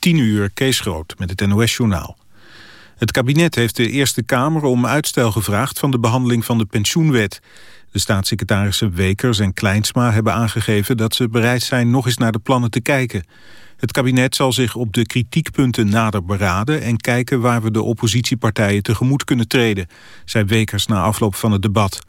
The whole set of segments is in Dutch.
10 uur, Kees Groot met het NOS-journaal. Het kabinet heeft de Eerste Kamer om uitstel gevraagd van de behandeling van de pensioenwet. De staatssecretarissen Wekers en Kleinsma hebben aangegeven dat ze bereid zijn nog eens naar de plannen te kijken. Het kabinet zal zich op de kritiekpunten nader beraden en kijken waar we de oppositiepartijen tegemoet kunnen treden, zei Wekers na afloop van het debat.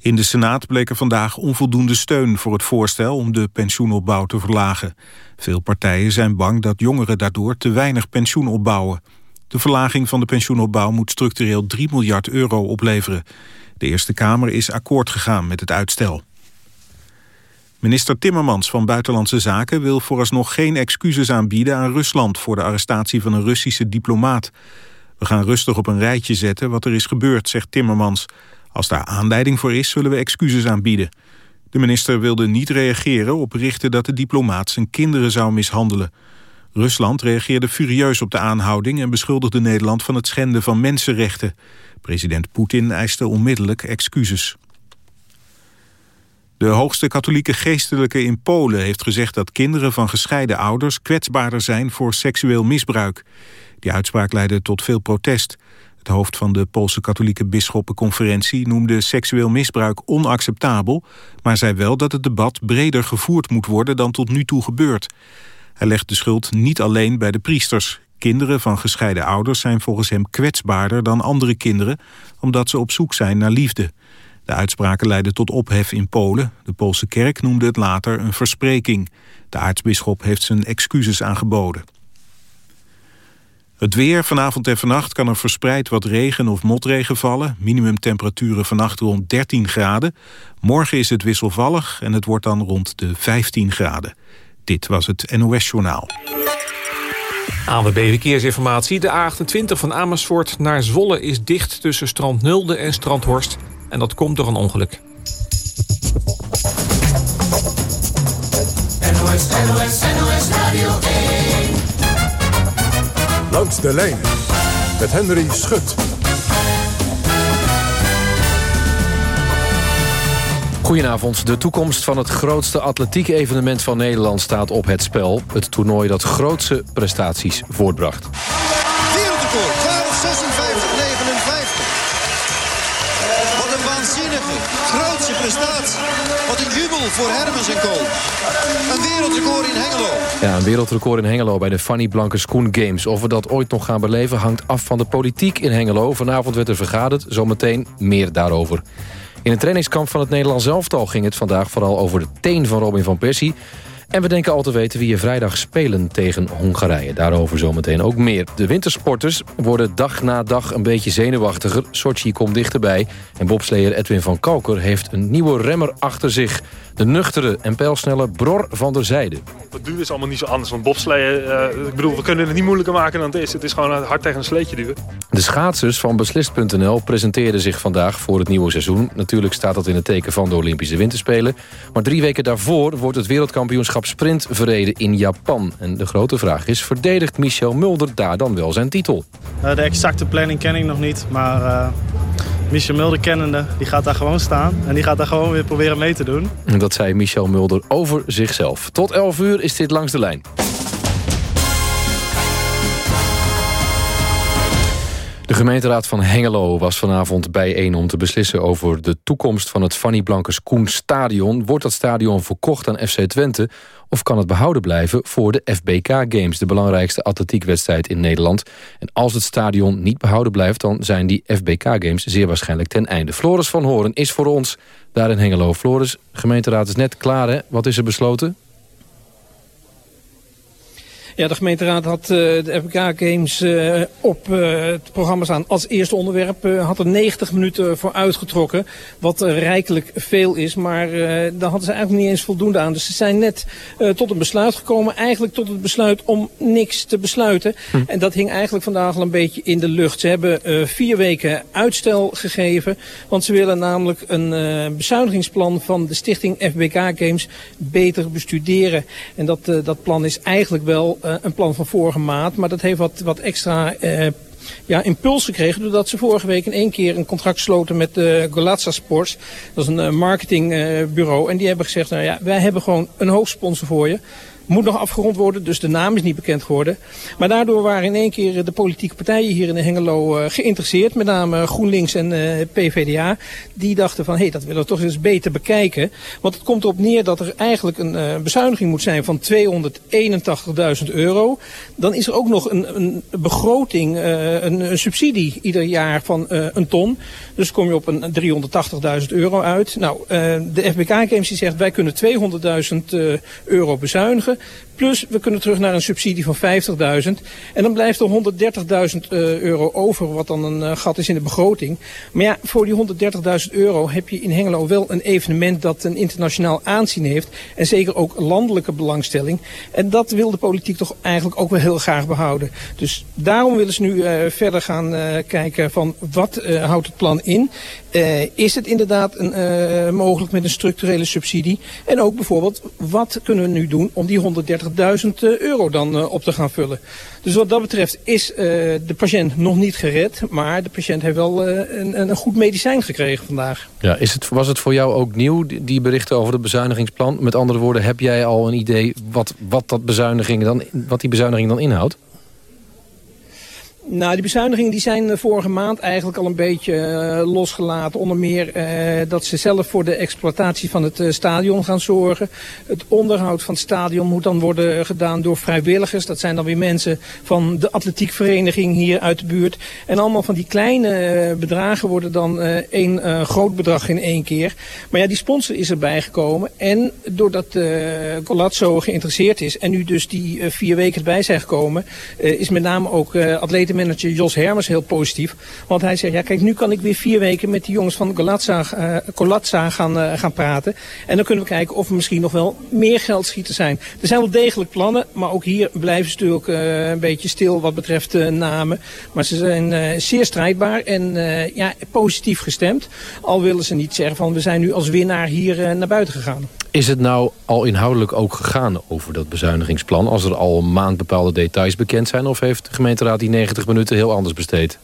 In de Senaat bleek er vandaag onvoldoende steun voor het voorstel om de pensioenopbouw te verlagen. Veel partijen zijn bang dat jongeren daardoor te weinig pensioen opbouwen. De verlaging van de pensioenopbouw moet structureel 3 miljard euro opleveren. De Eerste Kamer is akkoord gegaan met het uitstel. Minister Timmermans van Buitenlandse Zaken wil vooralsnog geen excuses aanbieden aan Rusland voor de arrestatie van een Russische diplomaat. We gaan rustig op een rijtje zetten wat er is gebeurd, zegt Timmermans. Als daar aanleiding voor is, zullen we excuses aanbieden. De minister wilde niet reageren op berichten dat de diplomaat zijn kinderen zou mishandelen. Rusland reageerde furieus op de aanhouding en beschuldigde Nederland van het schenden van mensenrechten. President Poetin eiste onmiddellijk excuses. De hoogste katholieke geestelijke in Polen heeft gezegd dat kinderen van gescheiden ouders kwetsbaarder zijn voor seksueel misbruik. Die uitspraak leidde tot veel protest. Het hoofd van de Poolse katholieke bisschoppenconferentie noemde seksueel misbruik onacceptabel, maar zei wel dat het debat breder gevoerd moet worden dan tot nu toe gebeurt. Hij legt de schuld niet alleen bij de priesters. Kinderen van gescheiden ouders zijn volgens hem kwetsbaarder dan andere kinderen... omdat ze op zoek zijn naar liefde. De uitspraken leidden tot ophef in Polen. De Poolse kerk noemde het later een verspreking. De aartsbisschop heeft zijn excuses aangeboden. Het weer, vanavond en vannacht kan er verspreid wat regen of motregen vallen. Minimumtemperaturen vannacht rond 13 graden. Morgen is het wisselvallig en het wordt dan rond de 15 graden. Dit was het NOS Journaal. ANWB Verkeersinformatie. De A28 van Amersfoort naar Zwolle is dicht tussen Strand Nulde en Strandhorst. En dat komt door een ongeluk. NOS, NOS, NOS Radio 1. Langs de lijn met Henry Schut. Goedenavond. De toekomst van het grootste atletiek evenement van Nederland staat op het spel. Het toernooi dat grootste prestaties voortbracht. Wereldrecord, 12.56.59. Wat een waanzinnige, grootste prestatie. Wat een jubel voor Hermes en Co. In Hengelo. Ja, een wereldrecord in Hengelo bij de Fanny Blanke Schoen Games. Of we dat ooit nog gaan beleven hangt af van de politiek in Hengelo. Vanavond werd er vergaderd, zometeen meer daarover. In het trainingskamp van het Nederlands elftal ging het vandaag vooral over de teen van Robin van Persie. En we denken al te weten wie je vrijdag spelen tegen Hongarije. Daarover zometeen ook meer. De wintersporters worden dag na dag een beetje zenuwachtiger. Sochi komt dichterbij. En bobsleer Edwin van Kalker heeft een nieuwe remmer achter zich. De nuchtere en pijlsnelle Bror van der Zijde. Het duwen is allemaal niet zo anders. Want bobsleeën, uh, ik bedoel, we kunnen het niet moeilijker maken dan het is. Het is gewoon hard tegen een sleetje duwen. De schaatsers van Beslist.nl presenteerden zich vandaag voor het nieuwe seizoen. Natuurlijk staat dat in het teken van de Olympische Winterspelen. Maar drie weken daarvoor wordt het wereldkampioenschap sprint verreden in Japan. En de grote vraag is, verdedigt Michel Mulder daar dan wel zijn titel? Uh, de exacte planning ken ik nog niet, maar... Uh... Michel Mulder kennende, die gaat daar gewoon staan. En die gaat daar gewoon weer proberen mee te doen. Dat zei Michel Mulder over zichzelf. Tot 11 uur is dit Langs de Lijn. Gemeenteraad van Hengelo was vanavond bijeen om te beslissen over de toekomst van het Fanny Blankers Koen Stadion. Wordt dat stadion verkocht aan FC Twente of kan het behouden blijven voor de FBK Games, de belangrijkste atletiekwedstrijd in Nederland? En als het stadion niet behouden blijft, dan zijn die FBK Games zeer waarschijnlijk ten einde. Floris van Horen is voor ons daar in Hengelo. Floris, gemeenteraad is net klaar, hè? Wat is er besloten? Ja, de gemeenteraad had uh, de FBK Games uh, op uh, het programma staan als eerste onderwerp. had er 90 minuten voor uitgetrokken. Wat rijkelijk veel is, maar daar hadden ze eigenlijk niet eens voldoende aan. Dus ze zijn net tot een besluit gekomen. Eigenlijk tot het besluit om niks te besluiten. Hm. En dat hing eigenlijk vandaag al een beetje in de lucht. Ze hebben vier weken uitstel gegeven. Want ze willen namelijk een bezuinigingsplan van de stichting FBK Games beter bestuderen. En dat, dat plan is eigenlijk wel eh, een plan van vorige maand. Maar dat heeft wat, wat extra uh, ja, impuls gekregen. Doordat ze vorige week in één keer een contract sloten met uh, Golazza Sports. Dat is een marketingbureau. en die hebben gezegd, nou ja, wij hebben gewoon een hoofdsponsor voor je. Moet nog afgerond worden, dus de naam is niet bekend geworden. Maar daardoor waren in één keer de politieke partijen hier in Hengelo uh, geïnteresseerd. Met name GroenLinks en uh, PvdA. Die dachten van, hé, hey, dat willen we toch eens beter bekijken. Want het komt erop neer dat er eigenlijk een uh, bezuiniging moet zijn van 281.000 euro. Dan is er ook nog een, een begroting, een, een, subsidie ieder jaar van een ton. Dus kom je op een 380.000 euro uit. Nou, de FBK Games die zegt, wij kunnen 200.000 euro bezuinigen. Plus, we kunnen terug naar een subsidie van 50.000. En dan blijft er 130.000 uh, euro over, wat dan een uh, gat is in de begroting. Maar ja, voor die 130.000 euro heb je in Hengelo wel een evenement dat een internationaal aanzien heeft. En zeker ook landelijke belangstelling. En dat wil de politiek toch eigenlijk ook wel heel graag behouden. Dus daarom willen ze nu uh, verder gaan kijken van wat houdt het plan in. Is het inderdaad een, mogelijk met een structurele subsidie? En ook bijvoorbeeld, wat kunnen we nu doen om die 130 150.000 euro dan op te gaan vullen. Dus wat dat betreft is de patiënt nog niet gered. Maar de patiënt heeft wel een, een, goed medicijn gekregen vandaag. Ja, is het, was het voor jou ook nieuw, die berichten over het bezuinigingsplan? Met andere woorden, heb jij al een idee wat, wat, dat bezuiniging dan, wat die bezuiniging dan inhoudt? Nou, die bezuinigingen die zijn eh, vorige maand eigenlijk al een beetje uh, losgelaten. Onder meer uh, dat ze zelf voor de exploitatie van het stadion gaan zorgen. Het onderhoud van het stadion moet dan worden gedaan door vrijwilligers. Dat zijn dan weer mensen van de atletiekvereniging hier uit de buurt. En allemaal van die kleine bedragen worden dan één groot bedrag in één keer. Maar ja, die sponsor is erbij gekomen. En doordat Golazzo geïnteresseerd is en nu dus die vier weken erbij zijn gekomen... is met name ook atleten manager Jos Hermers heel positief. Want hij zegt, ja kijk, nu kan ik weer vier weken met die jongens van Colatza gaan, uh, gaan praten. En dan kunnen we kijken of er misschien nog wel meer geldschieten zijn. Er zijn wel degelijk plannen, maar ook hier blijven ze natuurlijk uh, een beetje stil wat betreft namen. Maar ze zijn zeer strijdbaar en ja, positief gestemd. Al willen ze niet zeggen van we zijn nu als winnaar hier naar buiten gegaan. Is het nou al inhoudelijk ook gegaan over dat bezuinigingsplan... als er al een maand bepaalde details bekend zijn... of heeft de gemeenteraad die 90 minuten heel anders besteed?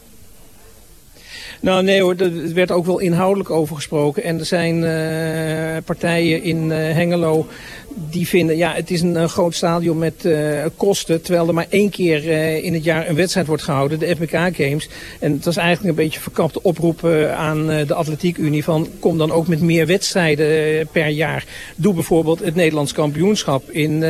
Nou nee hoor, er werd ook wel inhoudelijk over gesproken. En er zijn uh, partijen in uh, Hengelo die vinden, ja, het is een, een groot stadion met uh, kosten. Terwijl er maar één keer uh, in het jaar een wedstrijd wordt gehouden, de FBK Games. En het was eigenlijk een beetje verkapte oproep aan de Atletiek Unie van kom dan ook met meer wedstrijden per jaar. Doe bijvoorbeeld het Nederlands kampioenschap in,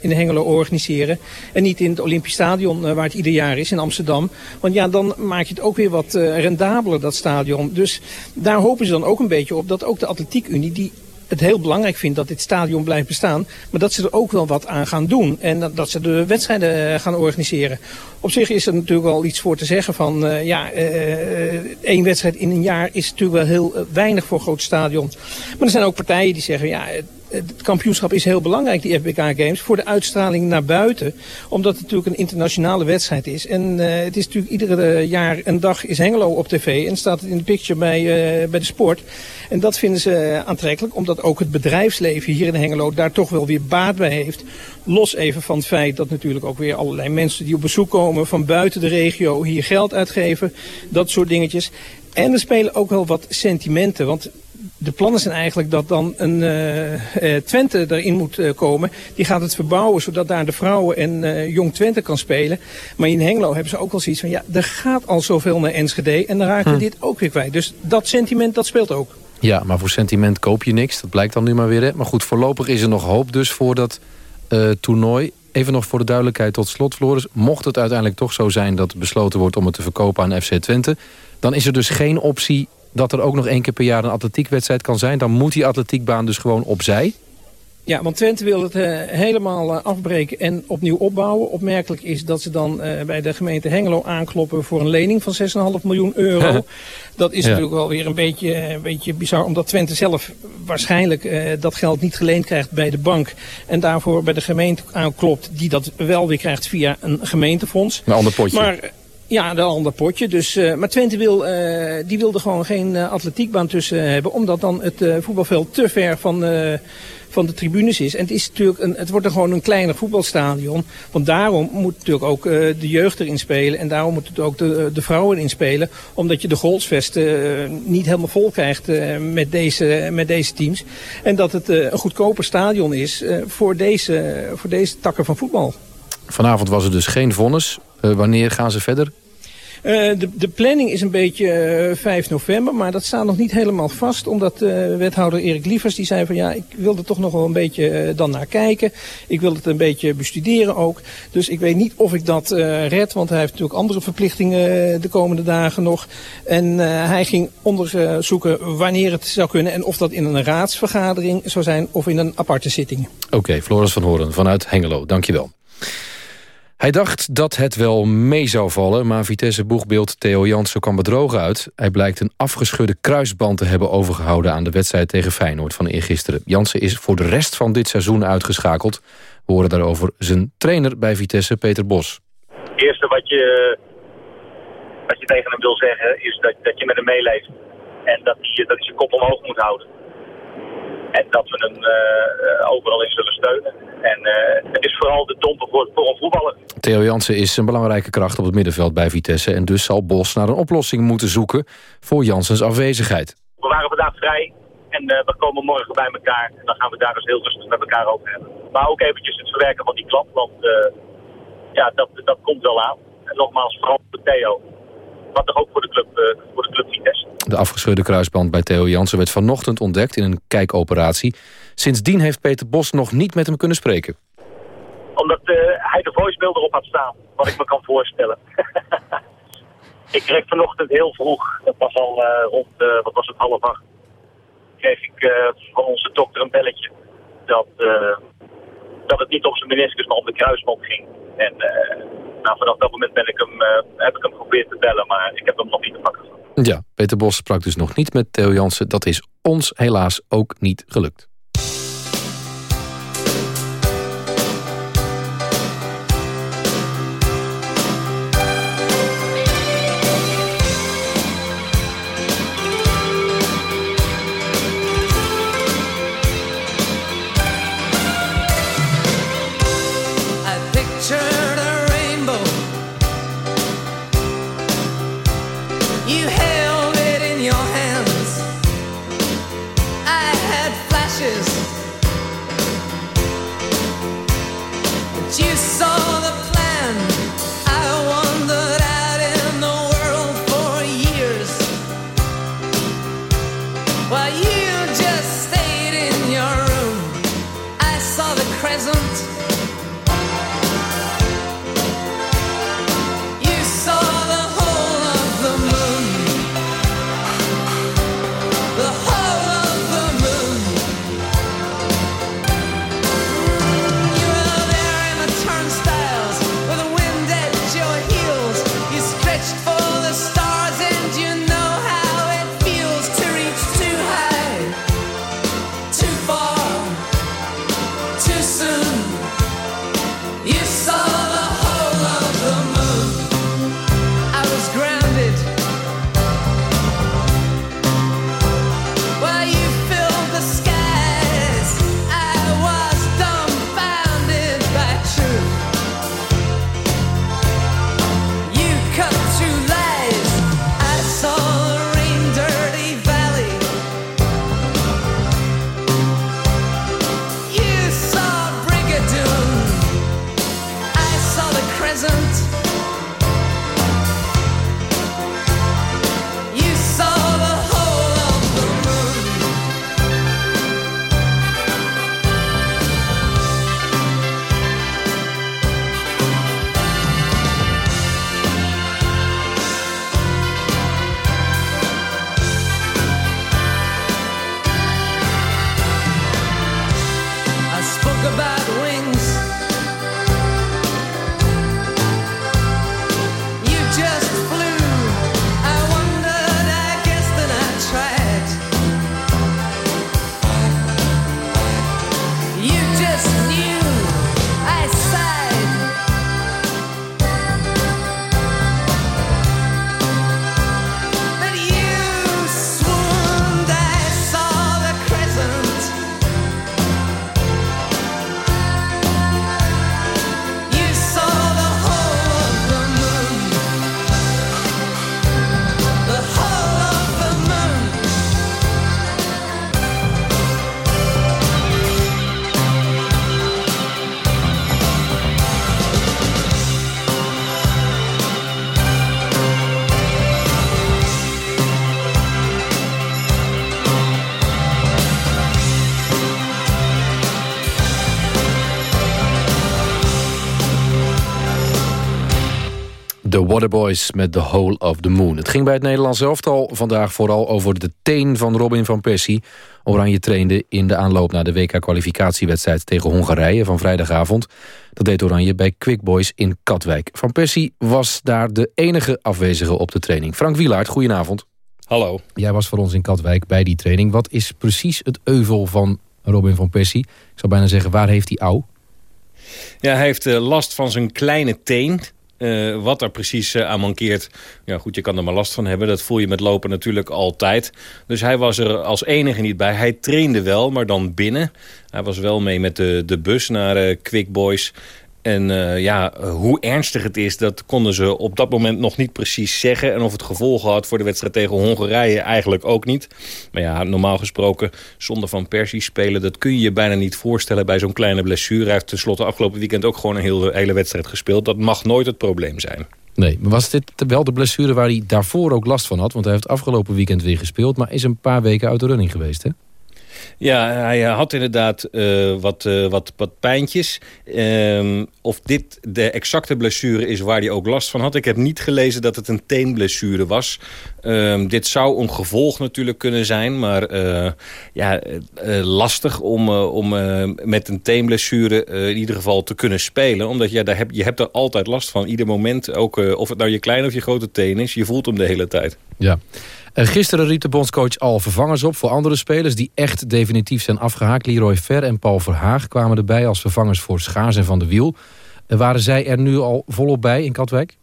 in Hengelo organiseren. En niet in het Olympisch Stadion waar het ieder jaar is in Amsterdam. Want ja, dan maak je het ook weer wat rendabeler, dat stadion. Dus daar hopen ze dan ook een beetje op dat ook de Atletiek Unie die het heel belangrijk vindt dat dit stadion blijft bestaan. Maar dat ze er ook wel wat aan gaan doen. En dat, ze de wedstrijden uh, gaan organiseren. Op zich is er natuurlijk wel iets voor te zeggen van... Uh, ja, uh, één wedstrijd in een jaar is natuurlijk wel heel weinig voor groot stadion. Maar er zijn ook partijen die zeggen... ja, het kampioenschap is heel belangrijk, die FBK Games, voor de uitstraling naar buiten. Omdat het natuurlijk een internationale wedstrijd is. En uh, het is natuurlijk iedere jaar een dag is Hengelo op tv en staat het in de picture bij, uh, bij de sport. En dat vinden ze aantrekkelijk, omdat ook het bedrijfsleven hier in Hengelo daar toch wel weer baat bij heeft. Los even van het feit dat natuurlijk ook weer allerlei mensen die op bezoek komen van buiten de regio hier geld uitgeven. Dat soort dingetjes. En er spelen ook wel wat sentimenten, want de plannen zijn eigenlijk dat dan een uh, uh, Twente erin moet uh, komen. Die gaat het verbouwen zodat daar de vrouwen en Jong Twente kan spelen. Maar in Hengelo hebben ze ook wel zoiets van... ja, er gaat al zoveel naar Enschede en dan raken we hm. dit ook weer kwijt. Dus dat sentiment, dat speelt ook. Ja, maar voor sentiment koop je niks. Dat blijkt dan nu maar weer. Hè? Maar goed, voorlopig is er nog hoop dus voor dat toernooi. Even nog voor de duidelijkheid tot slot, Floris. Mocht het uiteindelijk toch zo zijn dat besloten wordt om het te verkopen aan FC Twente... dan is er dus geen optie dat er ook nog één keer per jaar een atletiekwedstrijd kan zijn... dan moet die atletiekbaan dus gewoon opzij. Ja, want Twente wil het uh, helemaal uh, afbreken en opnieuw opbouwen. Opmerkelijk is dat ze dan uh, bij de gemeente Hengelo aankloppen voor een lening van 6,5 miljoen euro. dat is ja. natuurlijk wel weer een beetje, een beetje bizar, omdat Twente zelf waarschijnlijk dat geld niet geleend krijgt bij de bank. En daarvoor bij de gemeente aanklopt, die dat wel weer krijgt via een gemeentefonds. Een ander potje. Maar, ja, een ander potje. Dus, uh, maar Twente wil, uh, die wilde gewoon geen uh, atletiekbaan tussen hebben. Omdat dan het voetbalveld te ver van van de tribunes is. En het, is natuurlijk een, het wordt er gewoon een kleiner voetbalstadion. Want daarom moet natuurlijk ook de jeugd erin spelen. En daarom moet het ook de, de vrouwen erin spelen. Omdat je de goalsvesten niet helemaal vol krijgt met, deze, met deze teams. En dat het een goedkoper stadion is voor, deze, voor deze takken van voetbal. Vanavond was er dus geen vonnis. wanneer gaan ze verder? Uh, de, de, planning is een beetje uh, eh, 5 november, maar dat staat nog niet helemaal vast. Omdat uh, wethouder Erik Lievers die zei van ja, ik wil er toch nog wel een beetje dan naar kijken. Ik wil het een beetje bestuderen ook. Dus ik weet niet of ik dat red, want hij heeft natuurlijk andere verplichtingen de komende dagen nog. En hij ging onderzoeken wanneer het zou kunnen en of dat in een raadsvergadering zou zijn of in een aparte zitting. Oké, Floris van Horen vanuit Hengelo, dankjewel. Hij dacht dat het wel mee zou vallen, maar Vitesse-boegbeeld Theo Jansen kwam bedrogen uit. Hij blijkt een afgeschudde kruisband te hebben overgehouden aan de wedstrijd tegen Feyenoord van eergisteren. Jansen is voor de rest van dit seizoen uitgeschakeld. We horen daarover zijn trainer bij Vitesse, Peter Bos. Het eerste wat je, wat je tegen hem wil zeggen is dat, dat je met hem meeleeft. En dat hij, dat hij zijn kop omhoog moet houden. En dat we hem uh, overal in zullen steunen. En uh, het is vooral de domper voor, voor een voetballer. Theo Jansen is een belangrijke kracht op het middenveld bij Vitesse... en dus zal Bos naar een oplossing moeten zoeken voor Jansens afwezigheid. We waren vandaag vrij en uh, we komen morgen bij elkaar. En dan gaan we daar eens heel rustig met elkaar over hebben. Maar ook eventjes het verwerken van die klap, want ja, dat, dat komt wel aan. En nogmaals, vooral voor Theo wat toch ook voor de club, voor de club Vitesse. De afgescheurde kruisband bij Theo Jansen werd vanochtend ontdekt in een kijkoperatie. Sindsdien heeft Peter Bos nog niet met hem kunnen spreken. Omdat uh, hij de voicemail erop had staan, wat ik me kan voorstellen. ik kreeg vanochtend heel vroeg, dat was al rond, wat was het, half acht, kreeg ik van onze dokter een belletje dat, dat het niet om zijn meniscus, maar om de kruisband ging. En nou, vanaf dat moment ben ik hem, uh, heb ik hem geprobeerd te bellen, maar ik heb hem nog niet te pakken Ja, Peter Bos sprak dus nog niet met Theo Jansen. Dat is ons helaas ook niet gelukt. Waterboys met The Hole of the Moon. Het ging bij het Nederlands elftal vandaag vooral over de teen van Robin van Persie. Oranje trainde in de aanloop naar de WK-kwalificatiewedstrijd tegen Hongarije van vrijdagavond. Dat deed Oranje bij Quick Boys in Katwijk. Van Persie was daar de enige afwezige op de training. Frank Wielaert, goedenavond. Hallo. Jij was voor ons in Katwijk bij die training. Wat is precies het euvel van Robin van Persie? Ik zou bijna zeggen, waar heeft hij ouw? Ja, hij heeft uh, last van zijn kleine teen. Uh, wat er precies uh, aan mankeert, ja goed, je kan er maar last van hebben. Dat voel je met lopen natuurlijk altijd. Dus hij was er als enige niet bij. Hij trainde wel, maar dan binnen. Hij was wel mee met de, de bus naar uh, Quick Boys. En uh, ja, hoe ernstig het is, dat konden ze op dat moment nog niet precies zeggen. En of het gevolgen had voor de wedstrijd tegen Hongarije eigenlijk ook niet. Maar ja, normaal gesproken, zonder Van Persie spelen... dat kun je je bijna niet voorstellen bij zo'n kleine blessure. Hij heeft tenslotte afgelopen weekend ook gewoon een hele, hele wedstrijd gespeeld. Dat mag nooit het probleem zijn. Nee, maar was dit wel de blessure waar hij daarvoor ook last van had? Want hij heeft afgelopen weekend weer gespeeld... maar is een paar weken uit de running geweest, hè? Ja, hij had inderdaad uh, wat, uh, wat, wat pijntjes. Um, of dit de exacte blessure is waar hij ook last van had. Ik heb niet gelezen dat het een teenblessure was. Um, dit zou een gevolg natuurlijk kunnen zijn. Maar ja, lastig om, om met een teenblessure in ieder geval te kunnen spelen. Omdat ja, daar heb, je hebt er altijd last van. Ieder moment, ook of het nou je kleine of je grote teen is. Je voelt hem de hele tijd. Ja. Gisteren riep de bondscoach al vervangers op voor andere spelers... die echt definitief zijn afgehaakt. Leroy Ver en Paul Verhaag kwamen erbij als vervangers voor Schaars en Van de Wiel. Waren zij er nu al volop bij in Katwijk?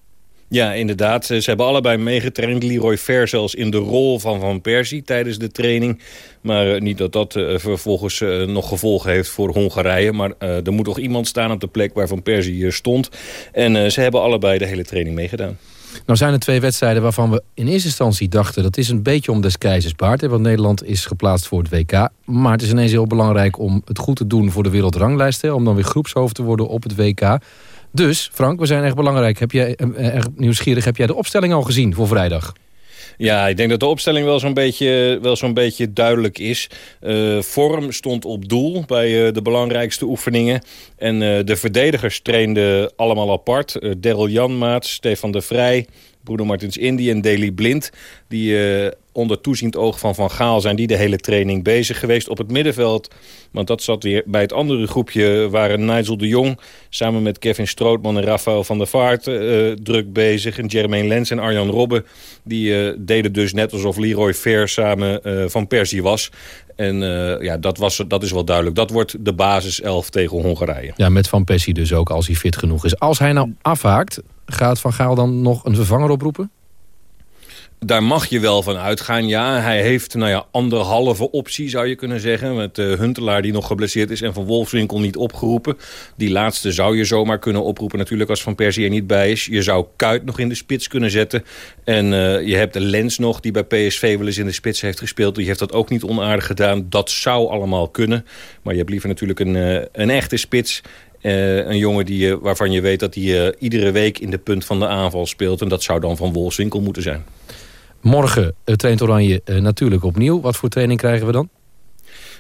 Ja, inderdaad. Ze hebben allebei meegetraind. Leroy Ver zelfs in de rol van Van Persie tijdens de training. Maar niet dat dat vervolgens nog gevolgen heeft voor Hongarije. Maar er moet toch iemand staan op de plek waar Van Persie stond. En ze hebben allebei de hele training meegedaan. Nou zijn er twee wedstrijden waarvan we in eerste instantie dachten... dat is een beetje om des keizers baard. Want Nederland is geplaatst voor het WK. Maar het is ineens heel belangrijk om het goed te doen voor de wereldranglijst. Hè, om dan weer groepshoofd te worden op het WK. Dus, Frank, we zijn echt belangrijk. Heb jij, erg nieuwsgierig, heb jij de opstelling al gezien voor vrijdag? Ja, ik denk dat de opstelling wel zo'n beetje, wel beetje duidelijk is. Uh, vorm stond op doel bij uh, de belangrijkste oefeningen. En uh, de verdedigers trainden allemaal apart. Daryl Janmaat, Stefan de Vrij, Bruno Martins Indy en Daley Blind. Die onder toeziend oog van Van Gaal zijn die de hele training bezig geweest op het middenveld. Want dat zat weer bij het andere groepje waren Nigel de Jong... samen met Kevin Strootman en Rafael van der Vaart uh, druk bezig. En Jermaine Lens en Arjan Robben die uh, deden dus net alsof Leroy Fair samen uh, van Persie was. En ja, dat, was, dat is wel duidelijk. Dat wordt de basis 11 tegen Hongarije. Ja, met Van Persie dus ook als hij fit genoeg is. Als hij nou afhaakt, gaat Van Gaal dan nog een vervanger oproepen? Daar mag je wel van uitgaan, ja. Hij heeft nou ja, anderhalve optie, zou je kunnen zeggen. Met uh, Huntelaar die nog geblesseerd is en Van Wolfswinkel niet opgeroepen. Die laatste zou je zomaar kunnen oproepen natuurlijk als Van Persie er niet bij is. Je zou Kuit nog in de spits kunnen zetten. En uh, je hebt Lens nog, die bij PSV wel eens in de spits heeft gespeeld. Die heeft dat ook niet onaardig gedaan. Dat zou allemaal kunnen. Maar je hebt liever natuurlijk een, uh, een echte spits. Uh, een jongen die, waarvan je weet dat hij uh, iedere week in de punt van de aanval speelt. En dat zou dan van Wolfswinkel moeten zijn. Morgen traint Oranje natuurlijk opnieuw. Wat voor training krijgen we dan?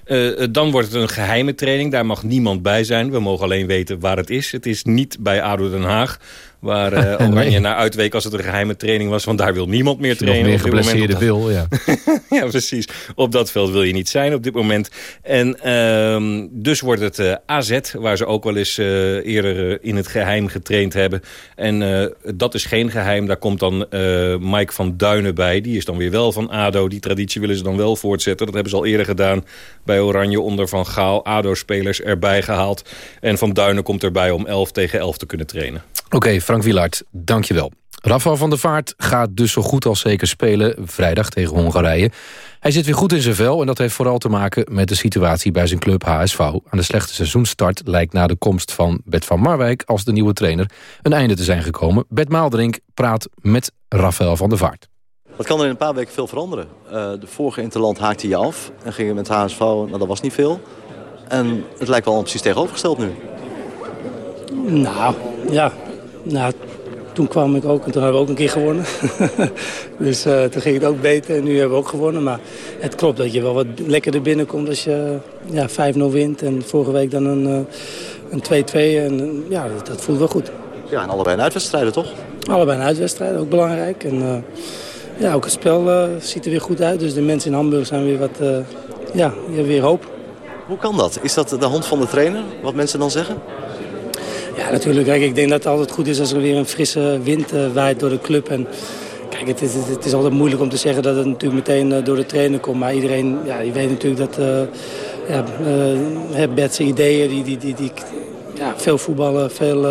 Uh, dan wordt het een geheime training. Daar mag niemand bij zijn. We mogen alleen weten waar het is. Het is niet bij ADO Den Haag. Waar uh, Oranje naar uitweek als het een geheime training was. Want daar wil niemand meer trainen. Nog meer geblesseerde wil, ja. ja, precies. Op dat veld wil je niet zijn op dit moment. En uh, dus wordt het uh, AZ, waar ze ook wel eens uh, eerder in het geheim getraind hebben. En dat is geen geheim. Daar komt dan Mike van Duinen bij. Die is dan weer wel van ADO. Die traditie willen ze dan wel voortzetten. Dat hebben ze al eerder gedaan bij Oranje onder Van Gaal. ADO-spelers erbij gehaald. En Van Duinen komt erbij om 11 tegen 11 te kunnen trainen. Oké, okay, Frank Wielaert, dankjewel. Rafael van der Vaart gaat dus zo goed als zeker spelen vrijdag tegen Hongarije. Hij zit weer goed in zijn vel en dat heeft vooral te maken met de situatie bij zijn club HSV. Aan de slechte seizoenstart lijkt na de komst van Bert van Marwijk als de nieuwe trainer een einde te zijn gekomen. Bert Maaldrink praat met Rafael van der Vaart. Wat kan er in een paar weken veel veranderen? Uh, de vorige Interland haakte je af en ging met HSV, nou dat was niet veel. En het lijkt wel precies tegenovergesteld nu. Nou, ja, nou, toen kwam ik ook en toen hebben we ook een keer gewonnen. dus uh, toen ging het ook beter en nu hebben we ook gewonnen. Maar het klopt dat je wel wat lekkerder binnenkomt als je ja, 5-0 wint. En vorige week dan een 2-2. Uh, en ja, dat, dat, voelt wel goed. Ja, en allebei een uitwedstrijden toch? Allebei een uitwedstrijd, ook belangrijk. En ja, ook het spel ziet er weer goed uit. Dus de mensen in Hamburg zijn weer wat, ja, weer hoop. Hoe kan dat? Is dat de hand van de trainer, wat mensen dan zeggen? Ja, natuurlijk. Kijk, ik denk dat het altijd goed is als er weer een frisse wind waait door de club. En Kijk, het is, het is altijd moeilijk om te zeggen dat het natuurlijk meteen eh, door de trainer komt. Maar iedereen, ja, je weet natuurlijk dat uh, ja, Bert ideeën, die, die, die, die, ja, veel voetballen, veel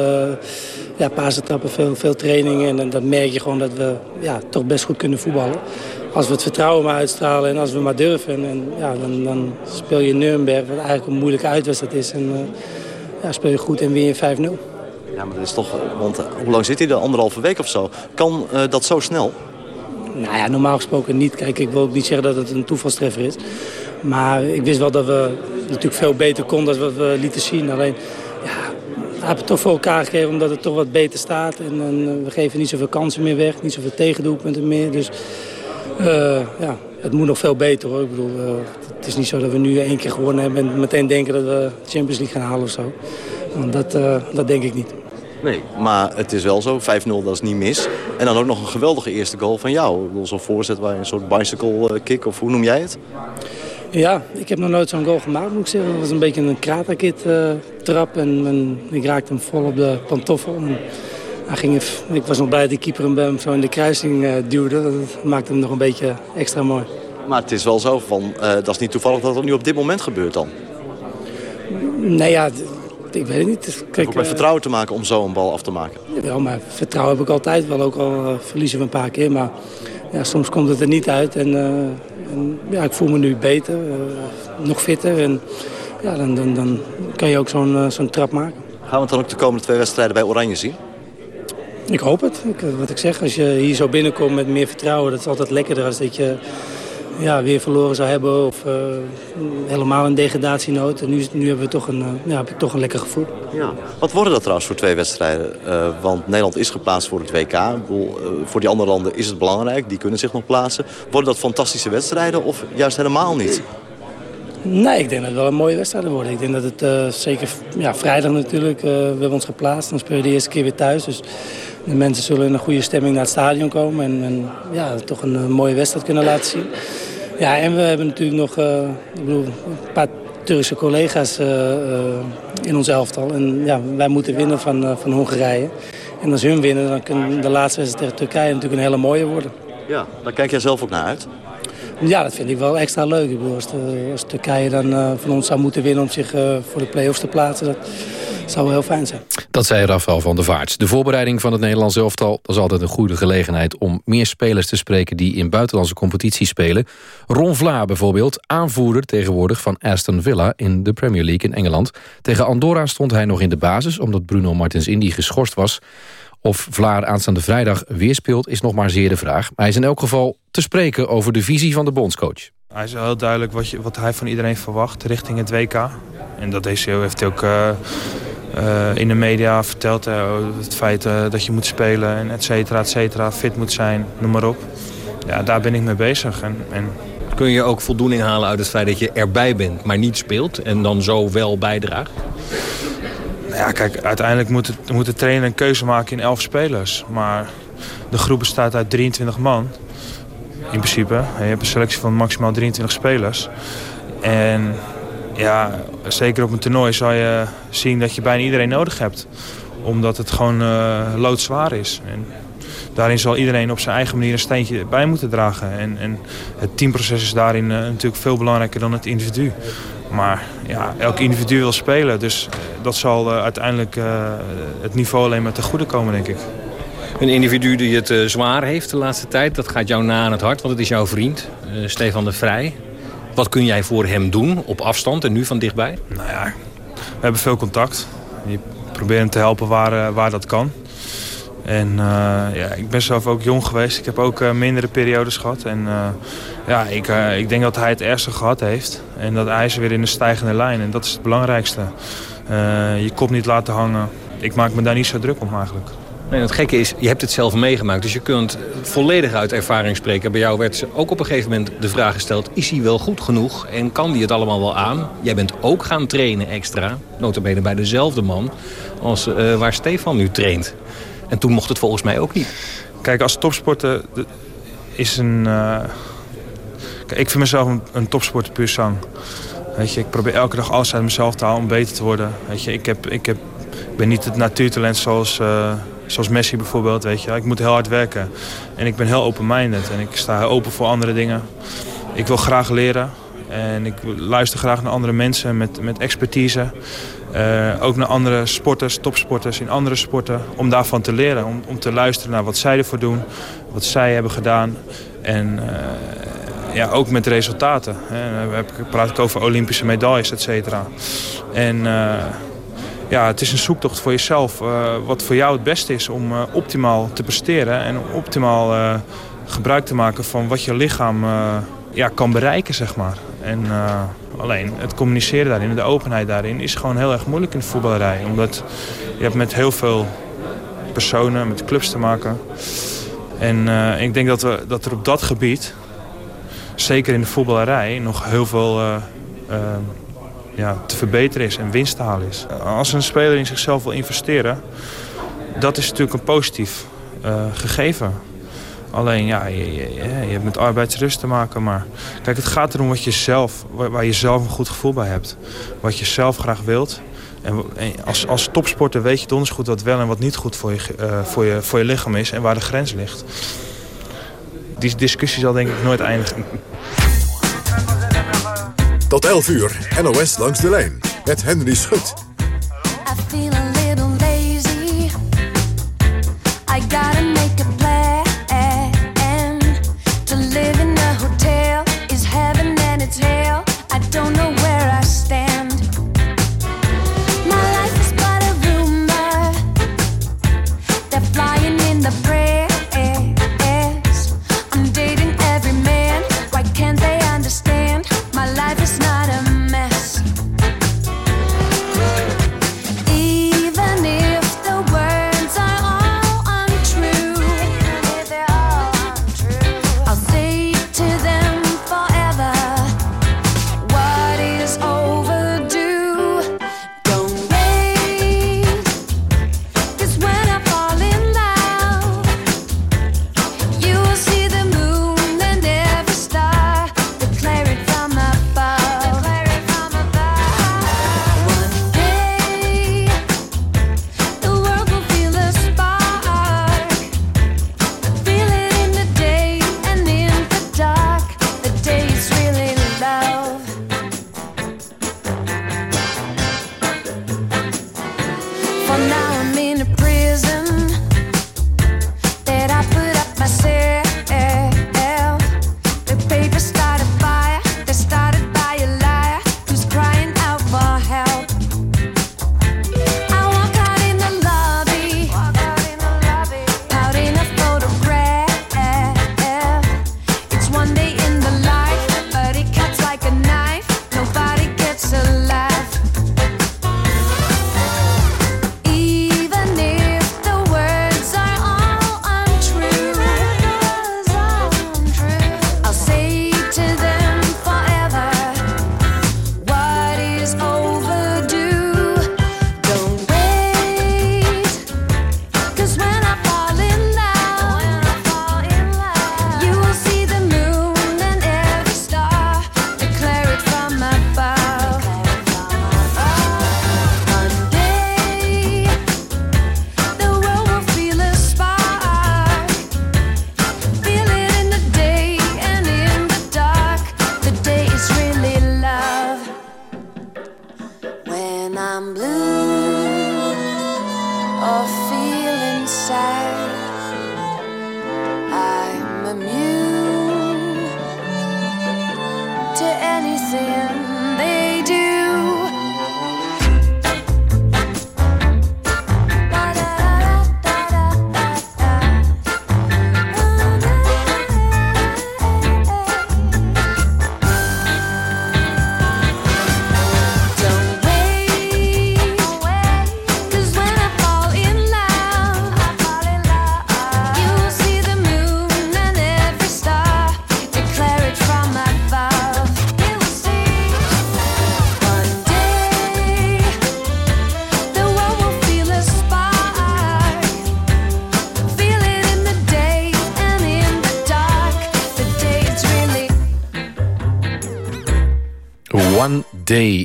ja, trappen, veel, veel trainingen. En, dat merk je gewoon dat we ja, toch best goed kunnen voetballen. Als we het vertrouwen maar uitstralen en als we maar durven. En, en ja, dan, dan speel je Nuremberg, wat eigenlijk een moeilijke uitwedstrijd is. En ja, speel je goed en win je 5-0. Ja, maar dat is toch... Want eh, hoe lang zit hij er? Anderhalve week of zo. Kan uh, dat zo snel? Nou ja, normaal gesproken niet. Kijk, ik wil ook niet zeggen dat het een toevalstreffer is. Maar ik wist wel dat we natuurlijk veel beter konden dan wat we lieten zien. Alleen, ja, we hebben het toch voor elkaar gegeven omdat het toch wat beter staat. En, en eh, we geven niet zoveel kansen meer weg, niet zoveel tegendoelpunten meer. Dus uh, ja, het moet nog veel beter hoor. Ik bedoel, uh, het is niet zo dat we nu één keer gewonnen hebben en meteen denken dat we Champions League gaan halen of zo. Want dat, uh, dat denk ik niet. Nee, maar het is wel zo. 5-0, dat is niet mis. En dan ook nog een geweldige eerste goal van jou. Zo'n voorzet waar een soort bicycle kick, of hoe noem jij het? Ja, ik heb nog nooit zo'n goal gemaakt, moet ik zeggen. Het was een beetje een kraterkit uh, trap en, en, ik raakte hem vol op de pantoffel. En hij ging, ik was nog blij dat de keeper hem zo in de kruising uh, duwde. Dat maakte hem nog een beetje extra mooi. Maar het is wel zo van, uh, dat is niet toevallig dat het nu op dit moment gebeurt dan? Nee, ja, ik weet het niet. Kijk, ook met uh, vertrouwen te maken om zo een bal af te maken. Ja, maar vertrouwen heb ik altijd wel. Ook al uh, verliezen we een paar keer. Maar ja, soms komt het er niet uit. En, en ja, ik voel me nu beter. nog fitter. En ja, dan, dan, dan kan je ook zo'n zo'n trap maken. Gaan we het dan ook de komende twee wedstrijden bij Oranje zien? Ik hoop het. Ik, wat ik zeg, als je hier zo binnenkomt met meer vertrouwen... dat is altijd lekkerder als dat je ja, weer verloren zou hebben of uh, helemaal een degradatienood. En nu, nu hebben we toch een, uh, ja, heb ik toch een lekker gevoel. Ja. Wat worden dat trouwens voor twee wedstrijden? Uh, want Nederland is geplaatst voor het WK. Bedoel, voor die andere landen is het belangrijk. Die kunnen zich nog plaatsen. Worden dat fantastische wedstrijden of juist helemaal niet? Nee, ik denk dat het wel een mooie wedstrijd wordt. Ik denk dat het zeker ja, vrijdag natuurlijk, we hebben ons geplaatst. Dan speel je de eerste keer weer thuis. Dus de mensen zullen in een goede stemming naar het stadion komen. En, en ja, toch een, een, mooie wedstrijd kunnen laten zien. Ja, en we hebben natuurlijk nog uh, ik bedoel, een paar Turkse collega's uh, uh, in ons elftal. En ja, wij moeten winnen van, van Hongarije. En als hun winnen, dan kan de laatste wedstrijd tegen Turkije natuurlijk een hele mooie worden. Ja, daar kijk jij zelf ook naar uit? Ja, dat vind ik wel extra leuk. Ik bedoel, als, de, als Turkije dan van ons zou moeten winnen om zich voor de play-offs te plaatsen... Dat, zou heel fijn zijn. Dat zei Rafael van der Vaart. De voorbereiding van het Nederlands elftal is altijd een goede gelegenheid... om meer spelers te spreken die in buitenlandse competities spelen. Ron Vlaar bijvoorbeeld, aanvoerder tegenwoordig van Aston Villa... in de Premier League in Engeland. Tegen Andorra stond hij nog in de basis... omdat Bruno Martins Indy geschorst was. Of Vlaar aanstaande vrijdag weer speelt is nog maar zeer de vraag. Maar hij is in elk geval te spreken over de visie van de bondscoach. Hij is heel duidelijk wat, je, wat hij van iedereen verwacht richting het WK. En dat heeft hij ook uh, uh, in de media verteld. Uh, het feit uh, dat je moet spelen en et cetera, et cetera, fit moet zijn, noem maar op. Ja, daar ben ik mee bezig. En, en... Kun je ook voldoening halen uit het feit dat je erbij bent, maar niet speelt en dan zo wel bijdraagt? Nou ja, kijk, uiteindelijk moet, het, moet de trainer een keuze maken in elf spelers. Maar de groep bestaat uit 23 man. In principe. Je hebt een selectie van maximaal 23 spelers. En ja, zeker op een toernooi zal je zien dat je bijna iedereen nodig hebt. Omdat het gewoon uh, loodzwaar is. En daarin zal iedereen op zijn eigen manier een steentje bij moeten dragen. En, en het teamproces is daarin uh, natuurlijk veel belangrijker dan het individu. Maar ja, elk individu wil spelen. Dus dat zal uh, uiteindelijk het niveau alleen maar te goede komen, denk ik. Een individu die het zwaar heeft de laatste tijd, dat gaat jou na aan het hart. Want het is jouw vriend, Stefan de Vrij. Wat kun jij voor hem doen op afstand en nu van dichtbij? Nou ja, we hebben veel contact. Je probeert hem te helpen waar, eh, waar dat kan. En uh, ja, ik ben zelf ook jong geweest. Ik heb ook uh, mindere periodes gehad. En ja, ik, ik denk dat hij het ergste gehad heeft. En dat hij is weer in de stijgende lijn. En dat is het belangrijkste. je kop niet laten hangen. Ik maak me daar niet zo druk om eigenlijk. Nee, het gekke is, je hebt het zelf meegemaakt. Dus je kunt volledig uit ervaring spreken. Bij jou werd ook op een gegeven moment de vraag gesteld... is hij wel goed genoeg en kan hij het allemaal wel aan? Jij bent ook gaan trainen extra. Notabene bij dezelfde man als uh, waar Stefan nu traint. En toen mocht het volgens mij ook niet. Kijk, als topsporter is een... eh, Kijk, ik vind mezelf een, een topsporter. Weet je, ik probeer elke dag alles uit mezelf te halen om beter te worden. Weet je, ik, heb, ik, heb, ik ben niet het natuurtalent zoals, eh, zoals Messi bijvoorbeeld. Weet je. Ik moet heel hard werken. En ik ben heel open-minded. En ik sta open voor andere dingen. Ik wil graag leren. En ik luister graag naar andere mensen met, met expertise. Eh, ook naar andere sporters, topsporters in andere sporten. Om daarvan te leren. Om, om te luisteren naar wat zij ervoor doen. Wat zij hebben gedaan. En eh, ja, ook met resultaten. Hè. We hebben- praat ik over Olympische medailles, et cetera. En eh, ja, het is een zoektocht voor jezelf. eh, wat voor jou het beste is om eh, optimaal te presteren. En optimaal eh, gebruik te maken van wat je lichaam ja, kan bereiken, zeg maar. En alleen het communiceren daarin, de openheid daarin, is gewoon heel erg moeilijk in de voetballerij. Omdat je hebt met heel veel personen, met clubs te maken. En ik denk dat, we, dat er op dat gebied, zeker in de voetballerij, nog heel veel ja, te verbeteren is en winst te halen is. Als een speler in zichzelf wil investeren, dat is natuurlijk een positief eh, gegeven. Alleen, ja, je, je, je hebt met arbeidsrust te maken. Maar kijk, het gaat erom wat je zelf, waar, je zelf een goed gevoel bij hebt. Wat je zelf graag wilt. En, als, als topsporter weet je donders goed wat wel en wat niet goed voor je, eh, voor, je, voor je lichaam is. En waar de grens ligt. Die discussie zal denk ik nooit eindigen. Tot 11 uur, NOS langs de lijn. Met Henry Schut.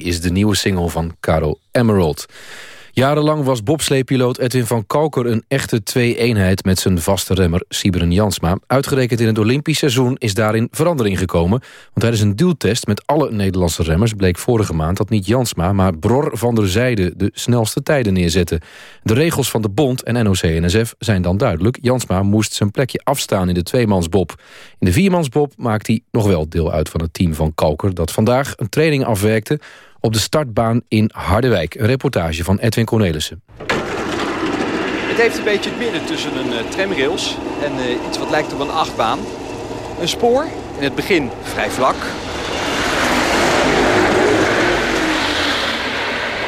Is de nieuwe single van Caro Emerald. Jarenlang was bobsleepiloot Edwin van Kalker een echte twee-eenheid... met zijn vaste remmer Siberen Jansma. Uitgerekend in het Olympisch seizoen is daarin verandering gekomen. Want tijdens een dueltest met alle Nederlandse remmers... bleek vorige maand dat niet Jansma, maar Bror van der Zijde... de snelste tijden neerzetten. De regels van de bond en NOC-NSF zijn dan duidelijk. Jansma moest zijn plekje afstaan in de tweemansbob. In de viermansbob maakt hij nog wel deel uit van het team van Kalker... dat vandaag een training afwerkte op de startbaan in Harderwijk. Een reportage van Edwin Cornelissen. Het heeft een beetje het midden tussen een eh, tramrails en eh, iets wat lijkt op een achtbaan. Een spoor, in het begin vrij vlak.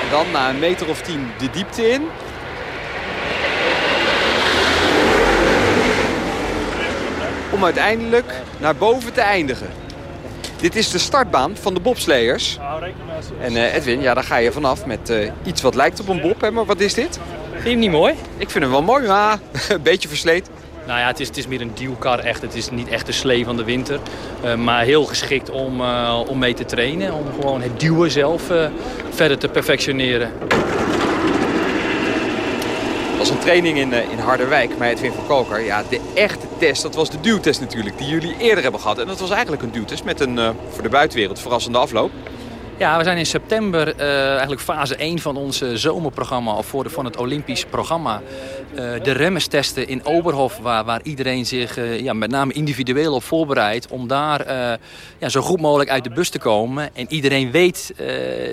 En dan na een meter of tien de diepte in. Om uiteindelijk naar boven te eindigen. Dit is de startbaan van de bobsleiers. En eh, Edwin, ja, daar ga je vanaf met eh, iets wat lijkt op een bob. Hè? Maar wat is dit? Vind je hem niet mooi? Ik vind hem wel mooi, maar een beetje versleten. Nou ja, het is, het is meer een duwkar echt. Het is niet echt de slee van de winter. Eh, maar heel geschikt om, eh, om mee te trainen. Om gewoon het duwen zelf eh, verder te perfectioneren. Was een training in, eh, in Harderwijk bij Edwin van Kalker. Ja, de echte test, dat was de duwtest natuurlijk, die jullie eerder hebben gehad. En dat was eigenlijk een duwtest met een, eh, voor de buitenwereld, verrassende afloop. Ja, we zijn in september eh, eigenlijk fase 1 van ons eh, zomerprogramma... of voor de, van het Olympisch programma. eh, de remmers testen in Oberhof... waar, waar iedereen zich ja, met name individueel op voorbereidt... om daar ja, zo goed mogelijk uit de bus te komen. En iedereen weet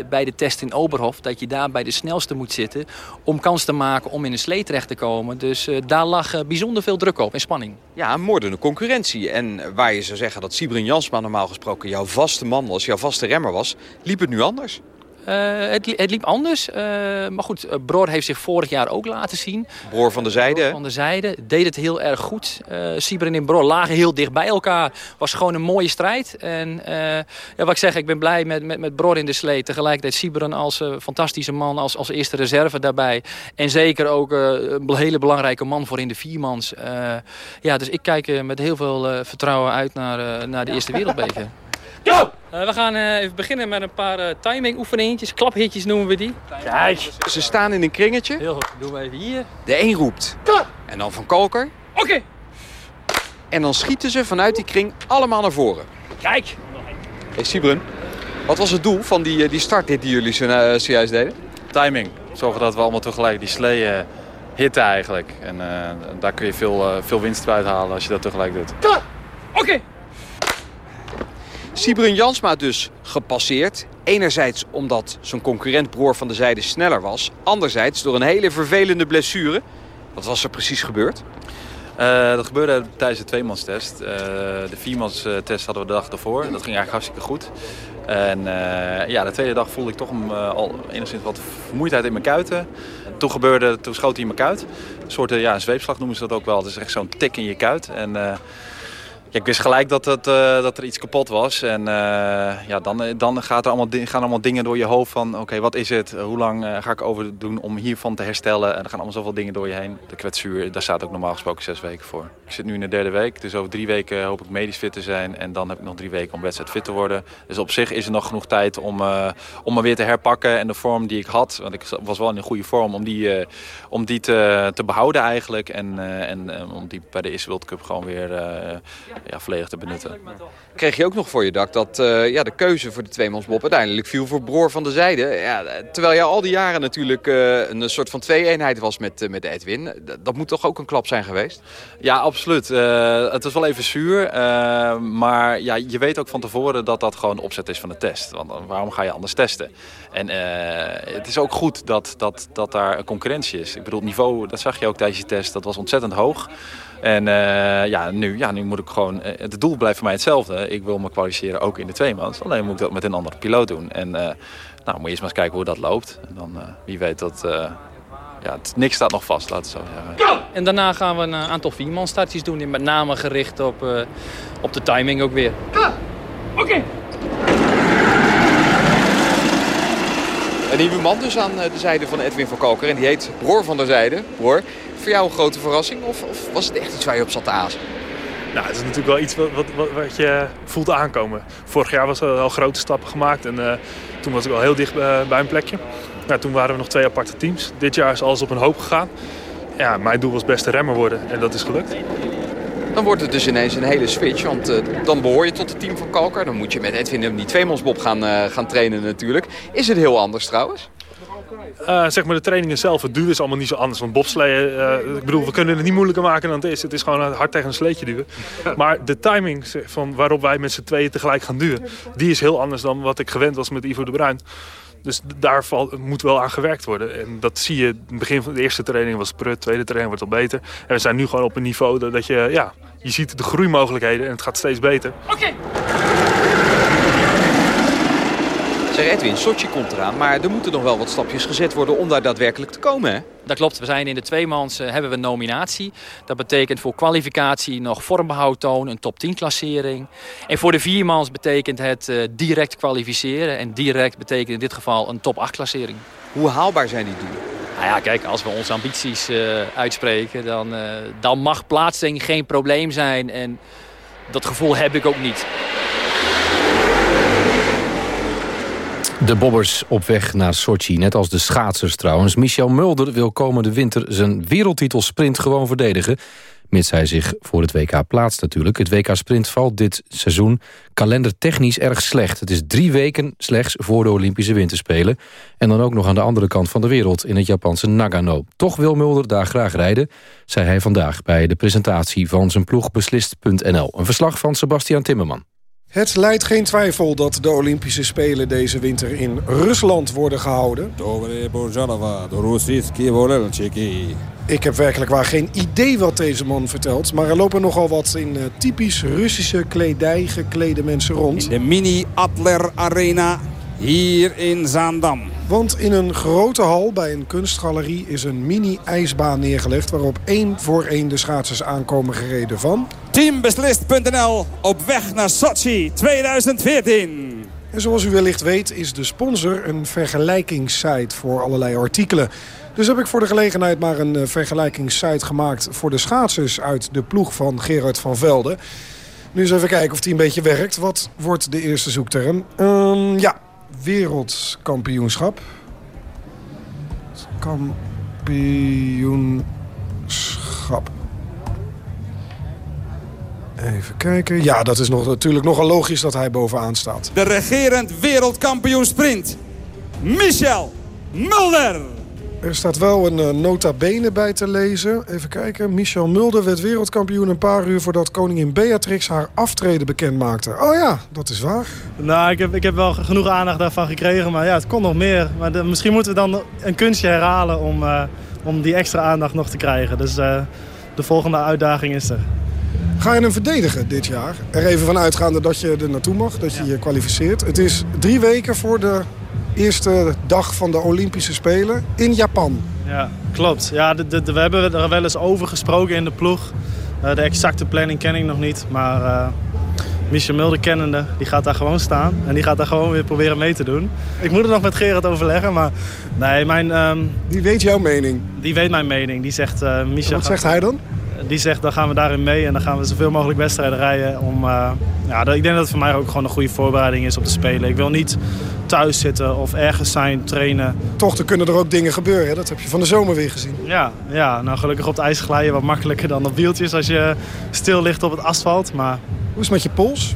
bij de test in Oberhof... dat je daar bij de snelste moet zitten... om kans te maken om in een slee terecht te komen. Dus daar lag bijzonder veel druk op en spanning. Ja, een moordende concurrentie. En waar je zou zeggen dat Sibren Jansma normaal gesproken jouw vaste man was, jouw vaste remmer was, het nu anders. Eh, het, li- het liep anders. eh, maar goed, eh, Bror heeft zich vorig jaar ook laten zien. Broer van de zijde. Van de zijde. Deed het heel erg goed. Eh Sibren en Bror lagen heel dicht bij elkaar. Was gewoon een mooie strijd. En eh, ja, wat ik zeg, ik ben blij met, met, met Bror in de slee. Tegelijkertijd Sibren als fantastische man, als, als eerste reserve daarbij. En zeker ook een hele belangrijke man voor in de viermans. Eh, ja, dus ik kijk met heel veel vertrouwen uit naar, eh, naar de eerste wereldbeker. Go! we gaan eh, even beginnen met een paar eh, timing oefeningetjes. Klaphitjes noemen we die. Kijk. Ze staan in een kringetje. Heel goed. Doen we even hier. De een roept. En dan van Kalker. Oké. En dan schieten ze vanuit die kring allemaal naar voren. Kijk. Hey Sibren, wat was het doel van die, eh, die starthit die jullie zo, eh, zojuist deden? Timing. Zorgen dat we allemaal tegelijk die slee eh, hitten eigenlijk. En eh, daar kun je veel, eh, veel winst uit halen als je dat tegelijk doet. Oké. Sibren Jansma dus gepasseerd. Enerzijds omdat zijn concurrent Broer van de Zijde sneller was. Anderzijds door een hele vervelende blessure. Wat was er precies gebeurd? Eh, dat gebeurde tijdens de tweemanstest. Eh de viermanstest hadden we de dag ervoor. Dat ging eigenlijk hartstikke goed. En eh, ja, de tweede dag voelde ik toch een, al enigszins wat vermoeidheid in mijn kuiten. Toen gebeurde, toen schoot hij in mijn kuit. Een soort ja, een zweepslag noemen ze dat ook wel. Het is echt zo'n tik in je kuit. En ik wist gelijk dat, het, eh, dat er iets kapot was. En eh, ja, dan, dan gaat er allemaal, gaan allemaal dingen door je hoofd van... oké, wat is het? Hoe lang eh, ga ik over doen om hiervan te herstellen? En er gaan allemaal zoveel dingen door je heen. De kwetsuur, daar staat ook normaal gesproken zes weken voor. Ik zit nu in de derde week, dus over drie weken hoop ik medisch fit te zijn. En dan heb ik nog drie weken om wedstrijd fit te worden. Dus op zich is er nog genoeg tijd om, eh, om me weer te herpakken. En de vorm die ik had, want ik was wel in een goede vorm... om die, eh, om die te, te behouden eigenlijk. En, eh, en eh, om die bij de eerste World Cup gewoon weer eh, ja, volledig te benutten. Kreeg je ook nog voor je dak dat eh, ja, de keuze voor de tweemansbob uiteindelijk viel voor Broer van de Zijde. Ja, terwijl jij al die jaren natuurlijk eh, een soort van twee-eenheid was met, eh, met Edwin. Dat, dat moet toch ook een klap zijn geweest? Ja, absoluut. Eh, het was wel even zuur. maar ja, je weet ook van tevoren dat dat gewoon de opzet is van de test. Want waarom ga je anders testen? En eh, het is ook goed dat, dat, dat daar een concurrentie is. Ik bedoel, het niveau, dat zag je ook tijdens je test, dat was ontzettend hoog. En eh, ja, nu, ja, nu moet ik gewoon... eh, het doel blijft voor mij hetzelfde. Ik wil me kwalificeren ook in de tweemans. Alleen moet ik dat met een andere piloot doen. En eh, nou, moet je eerst maar eens kijken hoe dat loopt. En dan, eh, wie weet dat... eh, ja, het, niks staat nog vast, laten we het zo zeggen. En daarna gaan we een aantal vierman startjes doen. Met name gericht op, eh, op de timing ook weer. Oké. Een nieuwe man dus aan de zijde van Edwin van Kalker. En die heet Broer van der Zijde. Broer, voor jou een grote verrassing? Of, of was het echt iets waar je op zat te azen? Nou, het is natuurlijk wel iets wat, wat, wat, wat je voelt aankomen. Vorig jaar was er al grote stappen gemaakt en eh, toen was ik al heel dicht eh, bij een plekje. Nou, toen waren we nog twee aparte teams. Dit jaar is alles op een hoop gegaan. Ja, mijn doel was beste remmer worden en dat is gelukt. Dan wordt het dus ineens een hele switch, want eh, dan behoor je tot het team van Kalkar. Dan moet je met Edwin en die tweemansbob gaan, gaan trainen natuurlijk. Is het heel anders trouwens? Eh, zeg maar de trainingen zelf, het duwen is allemaal niet zo anders. Want bobsleeën, eh, ik bedoel, we kunnen het niet moeilijker maken dan het is. Het is gewoon hard tegen een sleetje duwen. Maar de timing van waarop wij met z'n tweeën tegelijk gaan duwen... die is heel anders dan wat ik gewend was met Ivo de Bruin. Dus daar val, moet wel aan gewerkt worden. En dat zie je, in het begin van de eerste training was prut, de tweede training wordt al beter. En we zijn nu gewoon op een niveau dat, dat je, ja, je ziet de groeimogelijkheden en het gaat steeds beter. Oké. Zeg Edwin, Sochi komt eraan, maar er moeten nog wel wat stapjes gezet worden om daar daadwerkelijk te komen, hè? Dat klopt, we zijn in de tweemans uh, hebben we een nominatie. Dat betekent voor kwalificatie nog vormbehoud tonen, een top 10 klassering. En voor de viermans betekent het uh, direct kwalificeren. En direct betekent in dit geval een top 8 klassering. Hoe haalbaar zijn die doelen? Nou ja, kijk, als we onze ambities uh, uitspreken, dan, dan mag plaatsing geen probleem zijn. En dat gevoel heb ik ook niet. De bobbers op weg naar Sochi, net als de schaatsers trouwens. Michel Mulder wil komende winter zijn wereldtitel sprint gewoon verdedigen. Mits hij zich voor het WK plaatst natuurlijk. Het WK Sprint valt dit seizoen kalendertechnisch erg slecht. Het is drie weken slechts voor de Olympische Winterspelen. En dan ook nog aan de andere kant van de wereld, in het Japanse Nagano. Toch wil Mulder daar graag rijden, zei hij vandaag... bij de presentatie van zijn ploeg Beslist.nl. Een verslag van Sebastian Timmerman. Het leidt geen twijfel dat de Olympische Spelen deze winter in Rusland worden gehouden. Ik heb werkelijk waar geen idee wat deze man vertelt. Maar er lopen nogal wat in uh, typisch Russische kledij geklede mensen rond. In de Mini Adler Arena hier in Zaandam. Want in een grote hal bij een kunstgalerie is een mini-ijsbaan neergelegd... waarop één voor één de schaatsers aankomen gereden van... Teambeslist.nl op weg naar Sochi 2014. En zoals u wellicht weet is de sponsor een vergelijkingssite voor allerlei artikelen. Dus heb ik voor de gelegenheid maar een uh, vergelijkingssite gemaakt... voor de schaatsers uit de ploeg van Gerard van Velde. Nu eens even kijken of die een beetje werkt. Wat wordt de eerste zoekterm? Um, ja, wereldkampioenschap. Kampioenschap. Even kijken. Ja, dat is nog, natuurlijk nogal logisch dat hij bovenaan staat. De regerend wereldkampioen sprint. Michel Mulder. Er staat wel een uh, nota bene bij te lezen. Even kijken. Michel Mulder werd wereldkampioen een paar uur voordat koningin Beatrix haar aftreden bekend maakte. Oh ja, dat is waar. Nou, ik heb, ik heb wel genoeg aandacht daarvan gekregen. Maar ja, het kon nog meer. Maar de, misschien moeten we dan een kunstje herhalen om, uh, om die extra aandacht nog te krijgen. Dus uh, de volgende uitdaging is er. Ga je hem verdedigen dit jaar? Er even van uitgaande dat je er naartoe mag, dat je je kwalificeert. Het is drie weken voor de eerste dag van de Olympische Spelen in Japan. Ja, klopt. Ja, de, we hebben er wel eens over gesproken in de ploeg. Uh, de exacte planning ken ik nog niet. Maar uh, Michel Mulder kennende, die gaat daar gewoon staan. En die gaat daar gewoon weer proberen mee te doen. Ik moet het nog met Gerard overleggen, maar nee, mijn... Um, die weet jouw mening? Die weet mijn mening. Die zegt... Uh, Michel wat zegt hij dan? Die zegt, dan gaan we daarin mee en dan gaan we zoveel mogelijk wedstrijden rijden. Om, uh, ja, ik denk dat het voor mij ook gewoon een goede voorbereiding is op de Spelen. Ik wil niet thuis zitten of ergens zijn, trainen. Toch, er kunnen er ook dingen gebeuren. Hè? Dat heb je van de zomer weer gezien. Ja, ja, nou gelukkig op het ijs glijden wat makkelijker dan op wieltjes als je stil ligt op het asfalt. Maar... Hoe is het met je pols?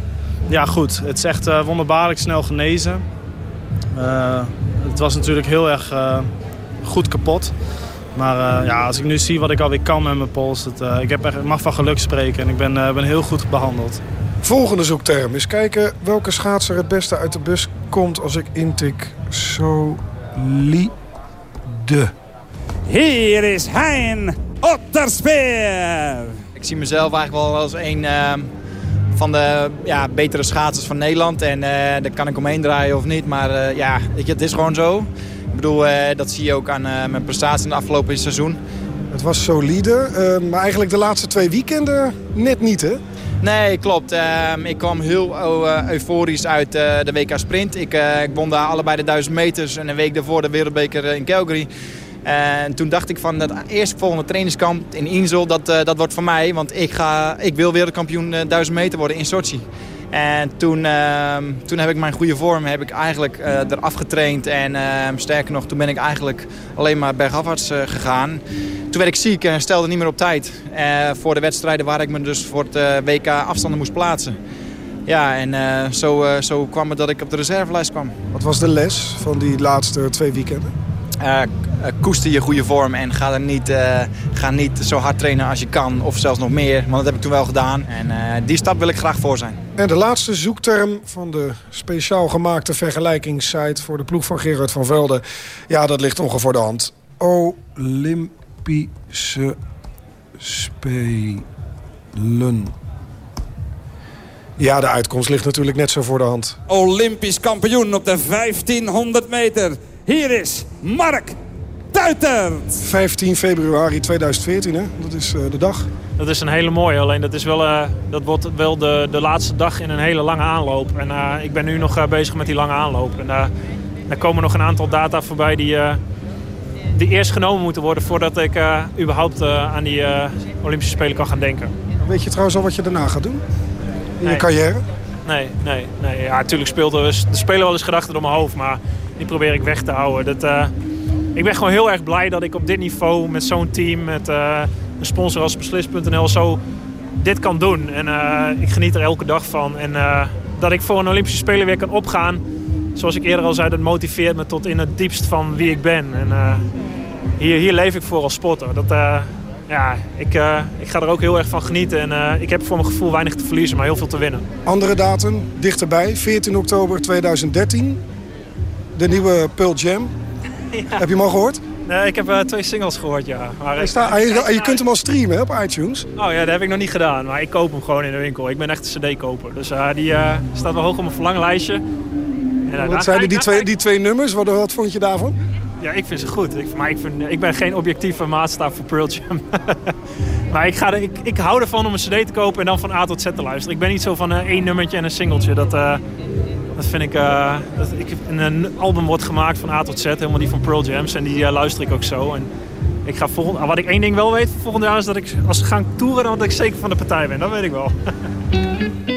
Ja, goed. Het is echt uh, wonderbaarlijk snel genezen. Uh, het was natuurlijk heel erg goed kapot. Maar uh, ja, als ik nu zie wat ik alweer kan met mijn pols, het, uh, ik, heb echt, ik mag van geluk spreken en ik ben, uh, ben heel goed behandeld. Volgende zoekterm is kijken welke schaatser het beste uit de bus komt als ik intik solide. Hier is Hein Otterspeer. Ik zie mezelf eigenlijk wel als een uh, van de ja, betere schaatsers van Nederland. En uh, daar kan ik omheen draaien of niet, maar uh, ja, het is gewoon zo. Ik bedoel, uh, dat zie je ook aan uh, mijn prestaties in het afgelopen seizoen. Het was solide, uh, maar eigenlijk de laatste twee weekenden net niet, hè? Nee, klopt. Uh, ik kwam heel euforisch uit de WK Sprint. Ik, ik won daar allebei de 1000 meters en een week daarvoor de wereldbeker in Calgary. En toen dacht ik van dat eerstvolgende trainingskamp in Insel, dat, eh, dat wordt voor mij. Want ik, ga, ik wil wereldkampioen eh, 1000 meter worden in Sochi. En toen, ehm, toen heb ik mijn goede vorm heb ik eigenlijk eh, eraf getraind. En ehm, sterker nog, toen ben ik eigenlijk alleen maar bergafwaarts eh, gegaan. Toen werd ik ziek en stelde niet meer op tijd. eh, voor de wedstrijden waar ik me dus voor het WK afstanden moest plaatsen. Ja, en zo, zo kwam het dat ik op de reservelijst kwam. Wat was de les van die laatste twee weekenden? Eh, koester je goede vorm en ga, er niet, ga niet zo hard trainen als je kan. Of zelfs nog meer, want dat heb ik toen wel gedaan. En die stap wil ik graag voor zijn. En de laatste zoekterm van de speciaal gemaakte vergelijkingssite... voor de ploeg van Gerard van Velde. Ja, dat ligt ongeveer voor de hand. Olympische Spelen. Ja, de uitkomst ligt natuurlijk net zo voor de hand. Olympisch kampioen op de 1500 meter. Hier is Mark Tuitert. 15 februari 2014, hè? Dat is eh, de dag. Dat is een hele mooie, alleen dat, is wel, eh, dat wordt wel de, de laatste dag in een hele lange aanloop. En eh, ik ben nu nog eh, bezig met die lange aanloop. En eh, daar komen nog een aantal data voorbij die, eh, die eerst genomen moeten worden... voordat ik eh, überhaupt eh, aan die eh, Olympische Spelen kan gaan denken. Weet je trouwens al wat je daarna gaat doen? In je carrière? Nee, nee, nee. Ja, natuurlijk speelt er, er spelen wel eens gedachten door mijn hoofd, maar die probeer ik weg te houden. Dat, eh, ik ben gewoon heel erg blij dat ik op dit niveau met zo'n team, met eh, een sponsor als Beslis.nl, zo dit kan doen. En eh, ik geniet er elke dag van. En eh, dat ik voor een Olympische Spelen weer kan opgaan, zoals ik eerder al zei, dat motiveert me tot in het diepst van wie ik ben. En hier, hier leef ik voor als sporter. Dat, ja, ik, ik ga er ook heel erg van genieten. En ik heb voor mijn gevoel weinig te verliezen, maar heel veel te winnen. Andere datum, dichterbij, 14 oktober 2013. De nieuwe Pearl Jam. Heb je hem al gehoord? Nee, ik heb eh, twee singles gehoord, ja. Maar Hij hij- je kunt hem al streamen hè, op iTunes. Oh ja, dat heb ik nog niet gedaan. Maar ik koop hem gewoon in de winkel. Ik ben echt een cd-koper. Dus eh, die eh, staat wel hoog op mijn verlanglijstje. En, Wat zijn er die twee, die twee nummers? Wat, wat vond je daarvan? Ja, ik vind ze goed. Ik, maar ik, vind, ik ben geen objectieve maatstaf voor Pearl Jam. maar ik, ga er, ik, ik hou ervan om een cd te kopen en dan van A tot Z te luisteren. Ik ben niet zo van één nummertje en een singeltje. Dat, dat vind ik... eh, dat, ik een, album wordt gemaakt van A tot Z, helemaal die van Pearl Jams. En die eh, luister ik ook zo. En ik ga volgend, wat ik één ding wel weet volgend jaar is dat ik als ze gaan toeren, dat ik zeker van de partij ben. Dat weet ik wel.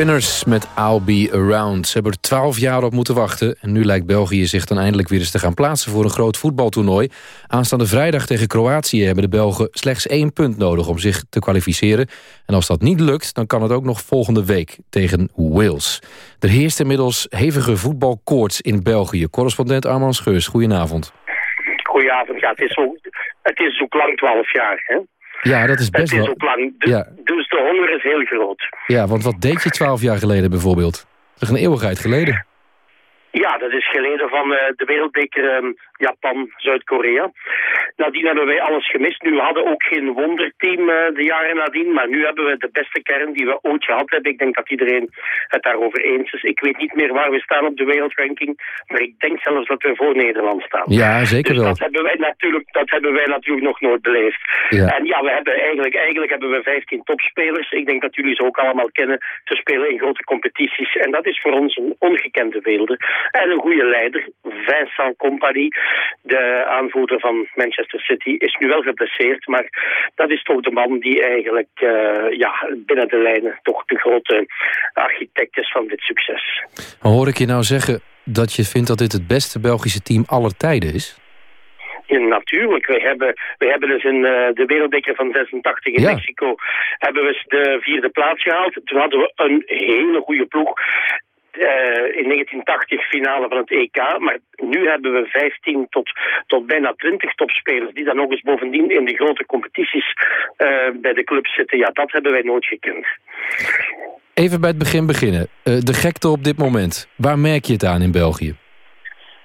Spinners met I'll Be Around. Ze hebben er twaalf jaar op moeten wachten. En nu lijkt België zich dan eindelijk weer eens te gaan plaatsen... voor een groot voetbaltoernooi. Aanstaande vrijdag tegen Kroatië hebben de Belgen slechts één punt nodig... om zich te kwalificeren. En als dat niet lukt, dan kan het ook nog volgende week tegen Wales. Er heerst inmiddels hevige voetbalkoorts in België. Correspondent Arman Scheurs, goedenavond. Goedenavond, ja, het is, ook, het is ook lang 12 jaar, hè? Ja, dat is best het is wel... ook lang, dus, Ja. dus de honger is heel groot. Ja, want wat deed je twaalf jaar geleden bijvoorbeeld? Dat is een eeuwigheid geleden. Ja, dat is geleden van eh, de wereldbeker ehm, Japan, Zuid-Korea. Nadien hebben wij alles gemist. Nu we hadden ook geen wonderteam eh, de jaren nadien, maar nu hebben we de beste kern die we ooit gehad hebben. Ik denk dat iedereen het daarover eens is. Ik weet niet meer waar we staan op de wereldranking, maar ik denk zelfs dat we voor Nederland staan. Ja, zeker dus wel. Dat hebben, wij natuurlijk, dat hebben wij natuurlijk nog nooit beleefd. Ja. En ja, we hebben eigenlijk, eigenlijk hebben we 15 topspelers. Ik denk dat jullie ze ook allemaal kennen. Te spelen in grote competities. En dat is voor ons een ongekende weelde. En een goede leider, Vincent Company, de aanvoerder van Manchester City, is nu wel geblesseerd. Maar dat is toch de man die eigenlijk eh, ja, binnen de lijnen toch de grote architect is van dit succes. Maar hoor ik je nou zeggen dat je vindt dat dit het beste Belgische team aller tijden is? Ja, natuurlijk. Wij hebben, wij hebben dus in eh, de wereldbeker van 86 in Ja. Mexico hebben we de vierde plaats gehaald. Toen hadden we een hele goede ploeg. Eh, in 1980 finale van het EK, maar nu hebben we 15 tot, tot bijna 20 topspelers die dan nog eens bovendien in de grote competities eh, bij de clubs zitten. Ja, dat hebben wij nooit gekend. Even bij het begin beginnen. Eh, de gekte op dit moment. Waar merk je het aan in België?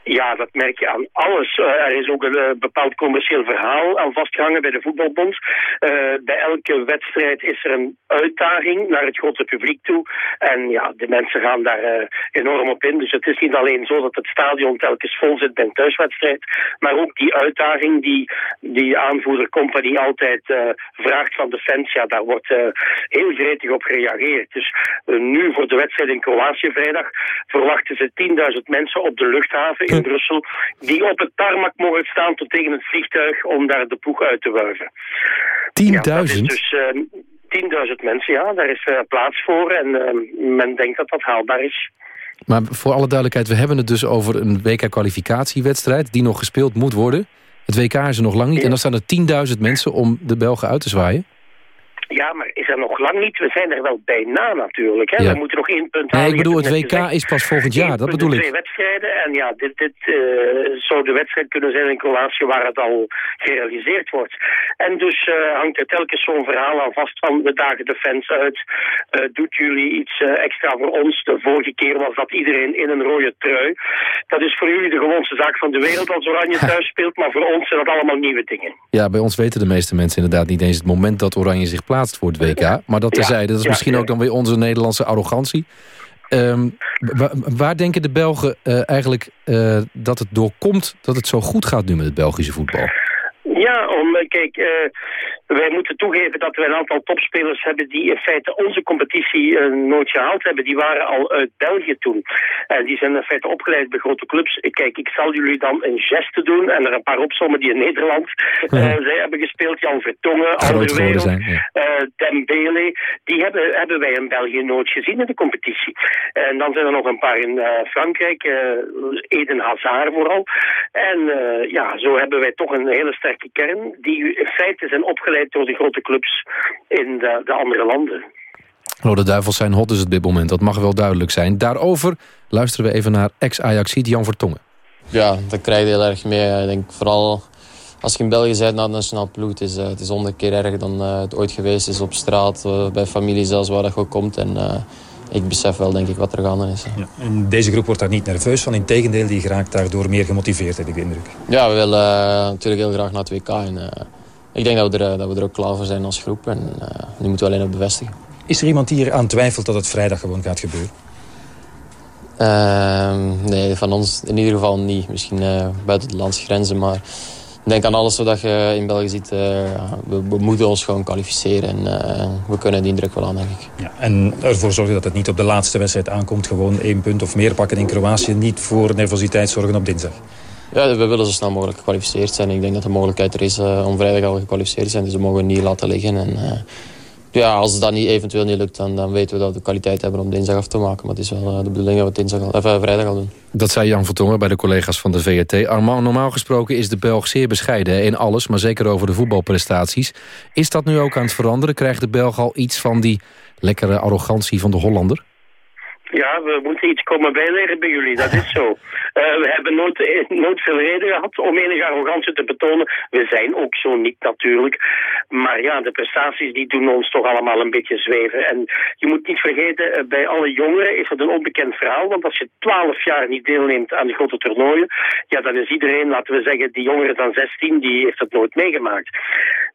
Ja, dat merk je aan alles. Eh, er is ook een eh, bepaald commercieel verhaal aan vastgehangen bij de voetbalbond. Eh, bij elke wedstrijd is er een uitdaging naar het grote publiek toe. En ja, de mensen gaan daar enorm op in. Dus het is niet alleen zo dat het stadion telkens vol zit bij een thuiswedstrijd. Maar ook die uitdaging die, die aanvoerder Company altijd vraagt van de fans. Ja, daar wordt heel gretig op gereageerd. Dus nu voor de wedstrijd in Kroatië vrijdag verwachten ze 10.000 mensen op de luchthaven in Brussel. Die op het tarmac mogen staan tot tegen het vliegtuig om daar de ploeg uit te wuiven. 10.000? Ja, dat is dus eh, 10.000 mensen, ja. Daar is eh, plaats voor en eh, men denkt dat dat haalbaar is. Maar voor alle duidelijkheid, we hebben het dus over een WK-kwalificatiewedstrijd... die nog gespeeld moet worden. Het WK is er nog lang niet. En dan staan er 10.000 mensen om de Belgen uit te zwaaien. Ja, maar is er nog lang niet. We zijn er wel bijna natuurlijk. Hè. Ja. We moeten nog één punt Nee, halen. ik Je bedoel, het WK gezegd. is pas volgend jaar. Dat bedoel ik. twee wedstrijden. En ja, dit, dit eh, zou de wedstrijd kunnen zijn in Kroatië waar het al gerealiseerd wordt. En dus eh, hangt er telkens zo'n verhaal aan vast van we dagen de fans uit. Eh, doet jullie iets extra voor ons? De vorige keer was dat iedereen in een rode trui. Dat is voor jullie de gewoonste zaak van de wereld als Oranje thuis speelt. Maar voor ons zijn dat allemaal nieuwe dingen. Ja, bij ons weten de meeste mensen inderdaad niet eens het moment dat Oranje zich plaatst voor het WK. Maar dat terzijde, dat is misschien ook dan weer onze Nederlandse arrogantie. Ehm, wa- waar denken de Belgen eh, eigenlijk eh, dat het doorkomt dat het zo goed gaat nu met het Belgische voetbal? Ja, om, eh, kijk, wij moeten toegeven dat we een aantal topspelers hebben die in feite onze competitie eh, nooit gehaald hebben. Die waren al uit België toen. En die zijn in feite opgeleid bij grote clubs. Eh, Kijk, ik zal jullie dan een geste doen en er een paar opzommen die in Nederland eh, zij hebben gespeeld. Jan Vertongen, zijn, ja. eh, Dembele. Die hebben, hebben wij in België nooit gezien in de competitie. En dan zijn er nog een paar in eh, Frankrijk, eh, Eden Hazard vooral. En eh, ja, zo hebben wij toch een hele sterke kern die in feite zijn opgeleid door de grote clubs in de, de andere landen. Rode Duivels zijn hot dus op dit moment, dat mag wel duidelijk zijn. Daarover luisteren we even naar ex-Ajaxiet Jan Vertongen. Ja, dat krijg je heel erg mee. Ik denk vooral als je in België bent naar de nationale ploeg, het is, eh, het is honderd keer erger dan eh, het ooit geweest is op straat, eh, bij familie zelfs waar dat gewoon komt. En eh, ik besef wel denk ik wat er gaande is. hè. En deze groep wordt daar niet nerveus van. Integendeel, die geraakt daardoor meer gemotiveerd, heb ik de indruk. Ja, we willen eh, natuurlijk heel graag naar het WK. En, eh, ik denk dat we, er, eh, dat we er ook klaar voor zijn als groep. En eh, nu moeten we alleen nog bevestigen. Is er iemand die hier aan twijfelt dat het vrijdag gewoon gaat gebeuren? Ehm, nee, van ons in ieder geval niet. Misschien eh, buiten de landsgrenzen, maar ik denk aan alles wat je in België ziet. we, we moeten ons gewoon kwalificeren en we kunnen die druk wel aan, denk ik. Ja, en ervoor zorgen dat het niet op de laatste wedstrijd aankomt. Gewoon één punt of meer pakken in Kroatië. Niet voor nervositeit zorgen op dinsdag. Ja, we willen zo snel mogelijk gekwalificeerd zijn. Ik denk dat de mogelijkheid er is eh, om vrijdag al gekwalificeerd te zijn. Dus we mogen niet laten liggen. En, eh, Ja, als dat niet, eventueel niet lukt, dan, dan weten we dat we de kwaliteit hebben om dinsdag af te maken. Maar het is wel eh, de bedoeling dat we dinsdag al, even vrijdag al doen. Dat zei Jan Vertongen bij de collega's van de VRT. Armand, normaal gesproken is de Belg zeer bescheiden in alles... maar zeker over de voetbalprestaties. Is dat nu ook aan het veranderen? Krijgt de Belg al iets van die lekkere arrogantie van de Hollander? Ja, we moeten iets komen bijleren bij jullie, dat is zo. Eh, we hebben nooit, eh, nooit veel reden gehad om enige arrogantie te betonen. We zijn ook zo niet natuurlijk. Maar ja, de prestaties die doen ons toch allemaal een beetje zweven. En je moet niet vergeten, eh, bij alle jongeren is het een onbekend verhaal. Want als je twaalf jaar niet deelneemt aan de grote toernooien, ja, dan is iedereen, laten we zeggen, die jongeren dan 16, die heeft het nooit meegemaakt.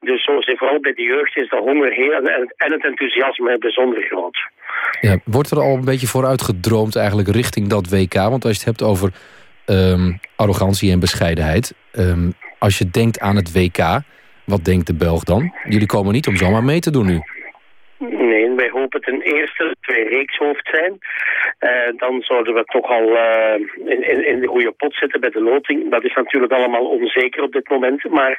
Dus zoals in vooral bij de jeugd is de honger heel, en het enthousiasme bijzonder groot. Ja, wordt er al een beetje vooruit gedroomd eigenlijk richting dat WK? Want als je het hebt over ehm, arrogantie en bescheidenheid... ehm, als je denkt aan het WK, wat denkt de Belg dan? Jullie komen niet om zomaar mee te doen nu. Nee, wij hopen ten eerste wij reekshoofd zijn. Eh, dan zouden we toch al eh, in, in, in de goede pot zitten bij de loting. Dat is natuurlijk allemaal onzeker op dit moment. Maar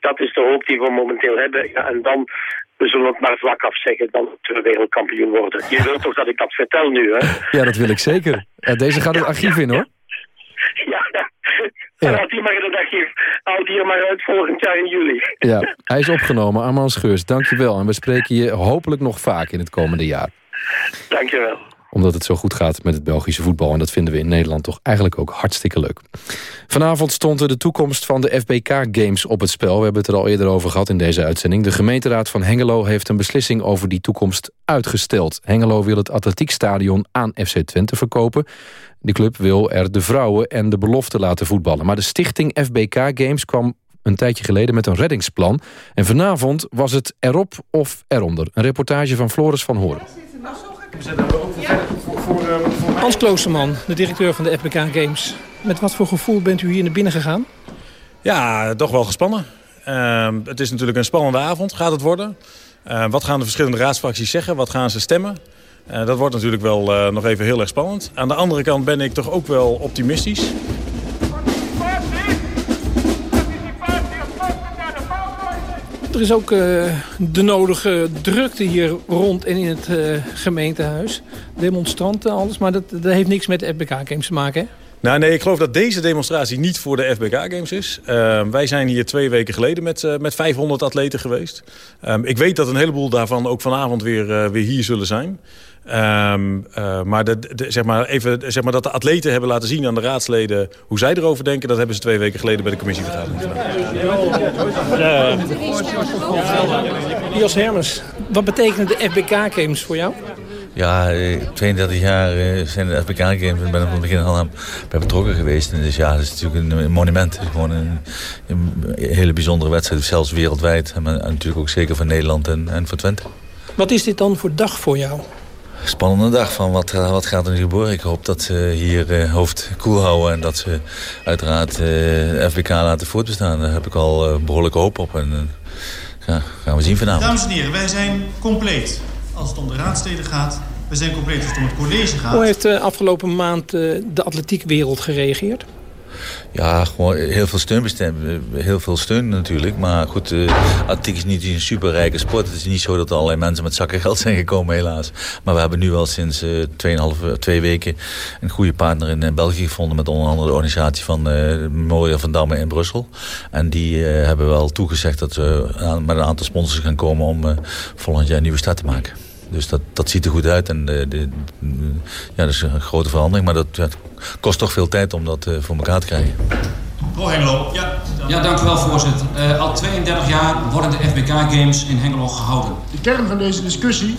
dat is de hoop die we momenteel hebben. Ja, en dan, we zullen het maar vlak af zeggen, dan moeten we wereldkampioen worden. Je wilt toch dat ik dat vertel nu, hè? Ja, dat wil ik zeker. Eh, deze gaat het archief in, hoor. Ja, die maar. Houd die er maar uit volgend jaar in juli. Ja, hij is opgenomen. Armand Scheurs, dankjewel. En we spreken je hopelijk nog vaak in het komende jaar. Dankjewel. Omdat het zo goed gaat met het Belgische voetbal. En dat vinden we in Nederland toch eigenlijk ook hartstikke leuk. Vanavond stond er de toekomst van de FBK Games op het spel. We hebben het er al eerder over gehad in deze uitzending. De gemeenteraad van Hengelo heeft een beslissing over die toekomst uitgesteld. Hengelo wil het atletiekstadion aan FC Twente verkopen. De club wil er de vrouwen en de belofte laten voetballen. Maar de stichting FBK Games kwam een tijdje geleden met een reddingsplan. En vanavond was het erop of eronder. Een reportage van Floris van Hoorn. Hans Kloosterman, de directeur van de FBK Games. Met wat voor gevoel bent u hier naar binnen gegaan? Ja, toch wel gespannen. Uh, het is natuurlijk een spannende avond, gaat het worden. Uh, wat gaan de verschillende raadsfracties zeggen? Wat gaan ze stemmen? Uh, dat wordt natuurlijk wel uh, nog even heel erg spannend. Aan de andere kant ben ik toch ook wel optimistisch. Er is ook uh, de nodige drukte hier rond en in het uh, gemeentehuis. Demonstranten, alles. Maar dat, dat heeft niks met de FBK Games te maken? Nou nee, ik geloof dat deze demonstratie niet voor de FBK Games is. Uh, wij zijn hier twee weken geleden met, uh, met 500 atleten geweest. Um, ik weet dat een heleboel daarvan ook vanavond weer, weer hier zullen zijn. Um, maar, de, de, zeg maar, even, zeg maar dat de atleten hebben laten zien aan de raadsleden hoe zij erover denken... dat hebben ze twee weken geleden bij de commissievergadering gedaan. Jos Hermers, wat betekenen de FBK Games voor jou? Ja, 32 jaar zijn de FBK Games en ben er van het begin al aan bij betrokken geweest. En dus ja, dat is natuurlijk een monument. Het is gewoon een, een hele bijzondere wedstrijd, zelfs wereldwijd. Maar natuurlijk ook zeker voor Nederland en, en voor Twente. Wat is dit dan voor dag voor jou? Spannende dag van wat, wat gaat er nu gebeuren. Ik hoop dat ze hier uh, hoofd koel houden en dat ze uiteraard uh, de FBK laten voortbestaan. Daar heb ik al uh, behoorlijke hoop op. En ja, gaan we zien vanavond. Dames en heren, wij zijn compleet als het om de raadsteden gaat. We zijn compleet als het om het college gaat. Hoe heeft de afgelopen maand de atletiekwereld gereageerd? Ja, gewoon heel veel steun. Heel veel steun natuurlijk. Maar goed, uh, atletiek is niet een superrijke sport. Het is niet zo dat er allerlei mensen met zakken geld zijn gekomen, helaas. Maar we hebben nu al sinds uh, 2,5, twee weken een goede partner in, België gevonden. Met onder andere de organisatie van uh, Moria van Damme in Brussel. En die hebben wel toegezegd dat aan, met een aantal sponsors gaan komen om volgend jaar een nieuwe start te maken. Dus dat, dat ziet er goed uit. En de, de, ja, dat is een grote verandering. Maar dat ja, kost toch veel tijd om dat uh, voor elkaar te krijgen. Hengelo, ja. Ja, dank u wel, voorzitter. Uh, al 32 jaar worden de FBK Games in Hengelo gehouden. De kern van deze discussie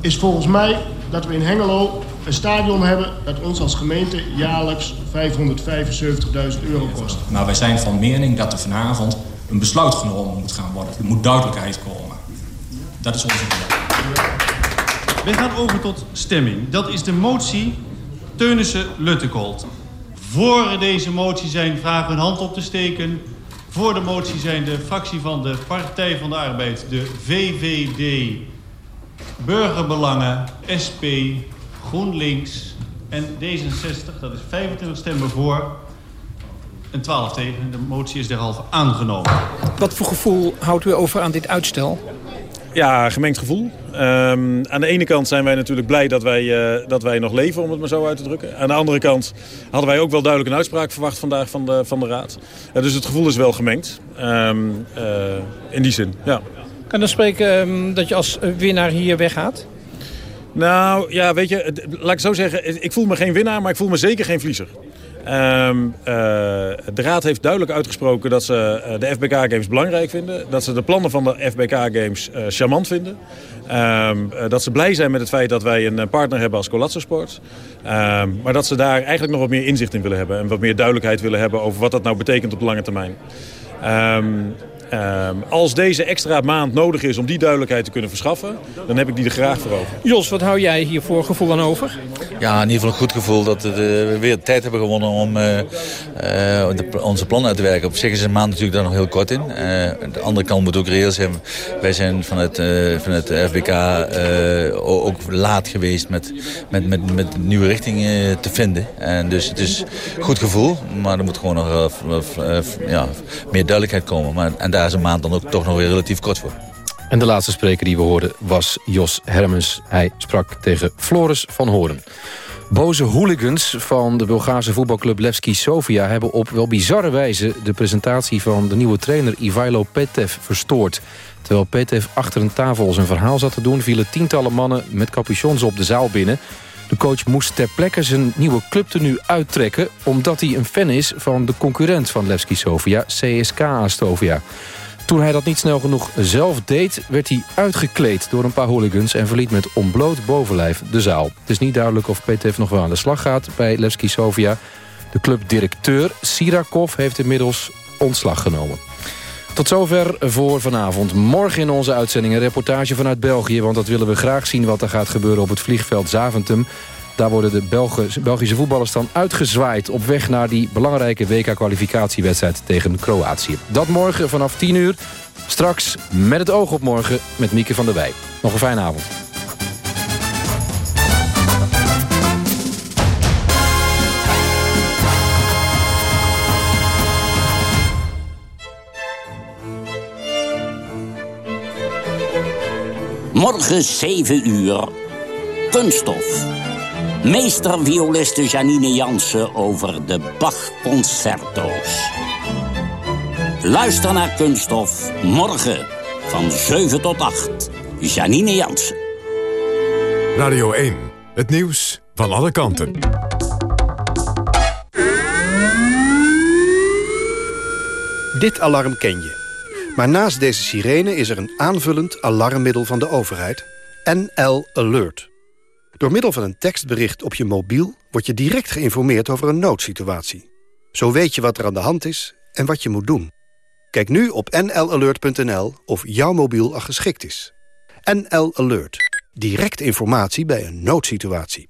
is volgens mij dat we in Hengelo een stadion hebben... dat ons als gemeente jaarlijks 575.000 euro kost. Maar wij zijn van mening dat er vanavond een besluit genomen moet gaan worden. Er moet duidelijkheid komen. Dat is onze bedoeling. We gaan over tot stemming. Dat is de motie Teunissen-Luttekolt. Voor deze motie zijn vragen hun hand op te steken. Voor de motie zijn de fractie van de Partij van de Arbeid, de VVD, Burgerbelangen, SP, GroenLinks en D66. Dat is 25 stemmen voor en 12 tegen. De motie is derhalve aangenomen. Wat voor gevoel houdt u over aan dit uitstel? Ja, gemengd gevoel. Ehm, aan de ene kant zijn wij natuurlijk blij dat wij, eh, dat wij nog leven, om het maar zo uit te drukken. Aan de andere kant hadden wij ook wel duidelijk een uitspraak verwacht vandaag van de, van de Raad. Dus het gevoel is wel gemengd. Ehm, eh, in die zin, ja. Kan dan spreken ehm, dat je als winnaar hier weggaat? Nou, ja, weet je, laat ik zo zeggen. Ik voel me geen winnaar, maar ik voel me zeker geen verliezer. Ehm, eh, de Raad heeft duidelijk uitgesproken dat ze eh, de FBK-games belangrijk vinden. Dat ze de plannen van de FBK-games eh, charmant vinden. Ehm, eh, dat ze blij zijn met het feit dat wij een partner hebben als Colazzo Sport. Ehm, maar dat ze daar eigenlijk nog wat meer inzicht in willen hebben. En wat meer duidelijkheid willen hebben over wat dat nou betekent op de lange termijn. Als deze extra maand nodig is om die duidelijkheid te kunnen verschaffen... dan heb ik die er graag voor over. Jos, wat hou jij hier voor gevoel aan over? Ja, in ieder geval een goed gevoel dat we weer tijd hebben gewonnen om eh, eh, onze plannen uit te werken. Op zich is een maand natuurlijk daar nog heel kort in. Eh, aan de andere kant moet ook reëel zijn. Wij zijn vanuit, eh vanuit de FBK eh, ook laat geweest met, met, met, met nieuwe richting eh, te vinden. En dus het is een goed gevoel, maar er moet gewoon nog eh, eh, ja, meer duidelijkheid komen. Maar, en daar is een maand dan ook toch nog weer relatief kort voor. En de laatste spreker die we hoorden was Jos Hermens. Hij sprak tegen Floris van Hoorn. Boze hooligans van de Bulgaarse voetbalclub Levski Sofia... hebben op wel bizarre wijze de presentatie van de nieuwe trainer Ivailo Petev verstoord. Terwijl Petev achter een tafel zijn verhaal zat te doen... vielen tientallen mannen met capuchons op de zaal binnen. De coach moest ter plekke zijn nieuwe clubtenu uittrekken... omdat hij een fan is van de concurrent van Levski Sofia, CSKA Sofia. Toen hij dat niet snel genoeg zelf deed, werd hij uitgekleed door een paar hooligans... en verliet met ontbloot bovenlijf de zaal. Het is niet duidelijk of Petev nog wel aan de slag gaat bij Levski Sofia. De clubdirecteur Sirakov heeft inmiddels ontslag genomen. Tot zover voor vanavond. Morgen in onze uitzending een reportage vanuit België... want dat willen we graag zien wat er gaat gebeuren op het vliegveld Zaventem. Daar worden de Belgische voetballers dan uitgezwaaid... op weg naar die belangrijke WK-kwalificatiewedstrijd tegen Kroatië. Dat morgen vanaf 10 uur. Straks met het oog op morgen met Mieke van der Wij. Nog een fijne avond. Morgen 7 uur. Kunststof. Meestervioliste Janine Jansen over de Bach-concerto's. Luister naar Kunststof morgen van 7 tot 8. Janine Jansen. Radio 1, het nieuws van alle kanten. Dit alarm ken je. Maar naast deze sirene is er een aanvullend alarmmiddel van de overheid. NL Alert. Door middel van een tekstbericht op je mobiel... word je direct geïnformeerd over een noodsituatie. Zo weet je wat er aan de hand is en wat je moet doen. Kijk nu op nlalert.nl of jouw mobiel al geschikt is. NL Alert. Direct informatie bij een noodsituatie.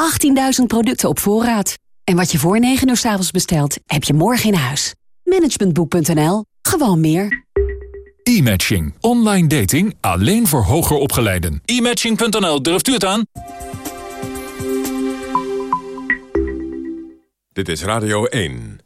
18.000 producten op voorraad. En wat je voor 9 uur 's avonds bestelt, heb je morgen in huis. Managementboek.nl. Gewoon meer. E-matching. Online dating alleen voor hoger opgeleiden. E-matching.nl, durft u het aan? Dit is Radio 1.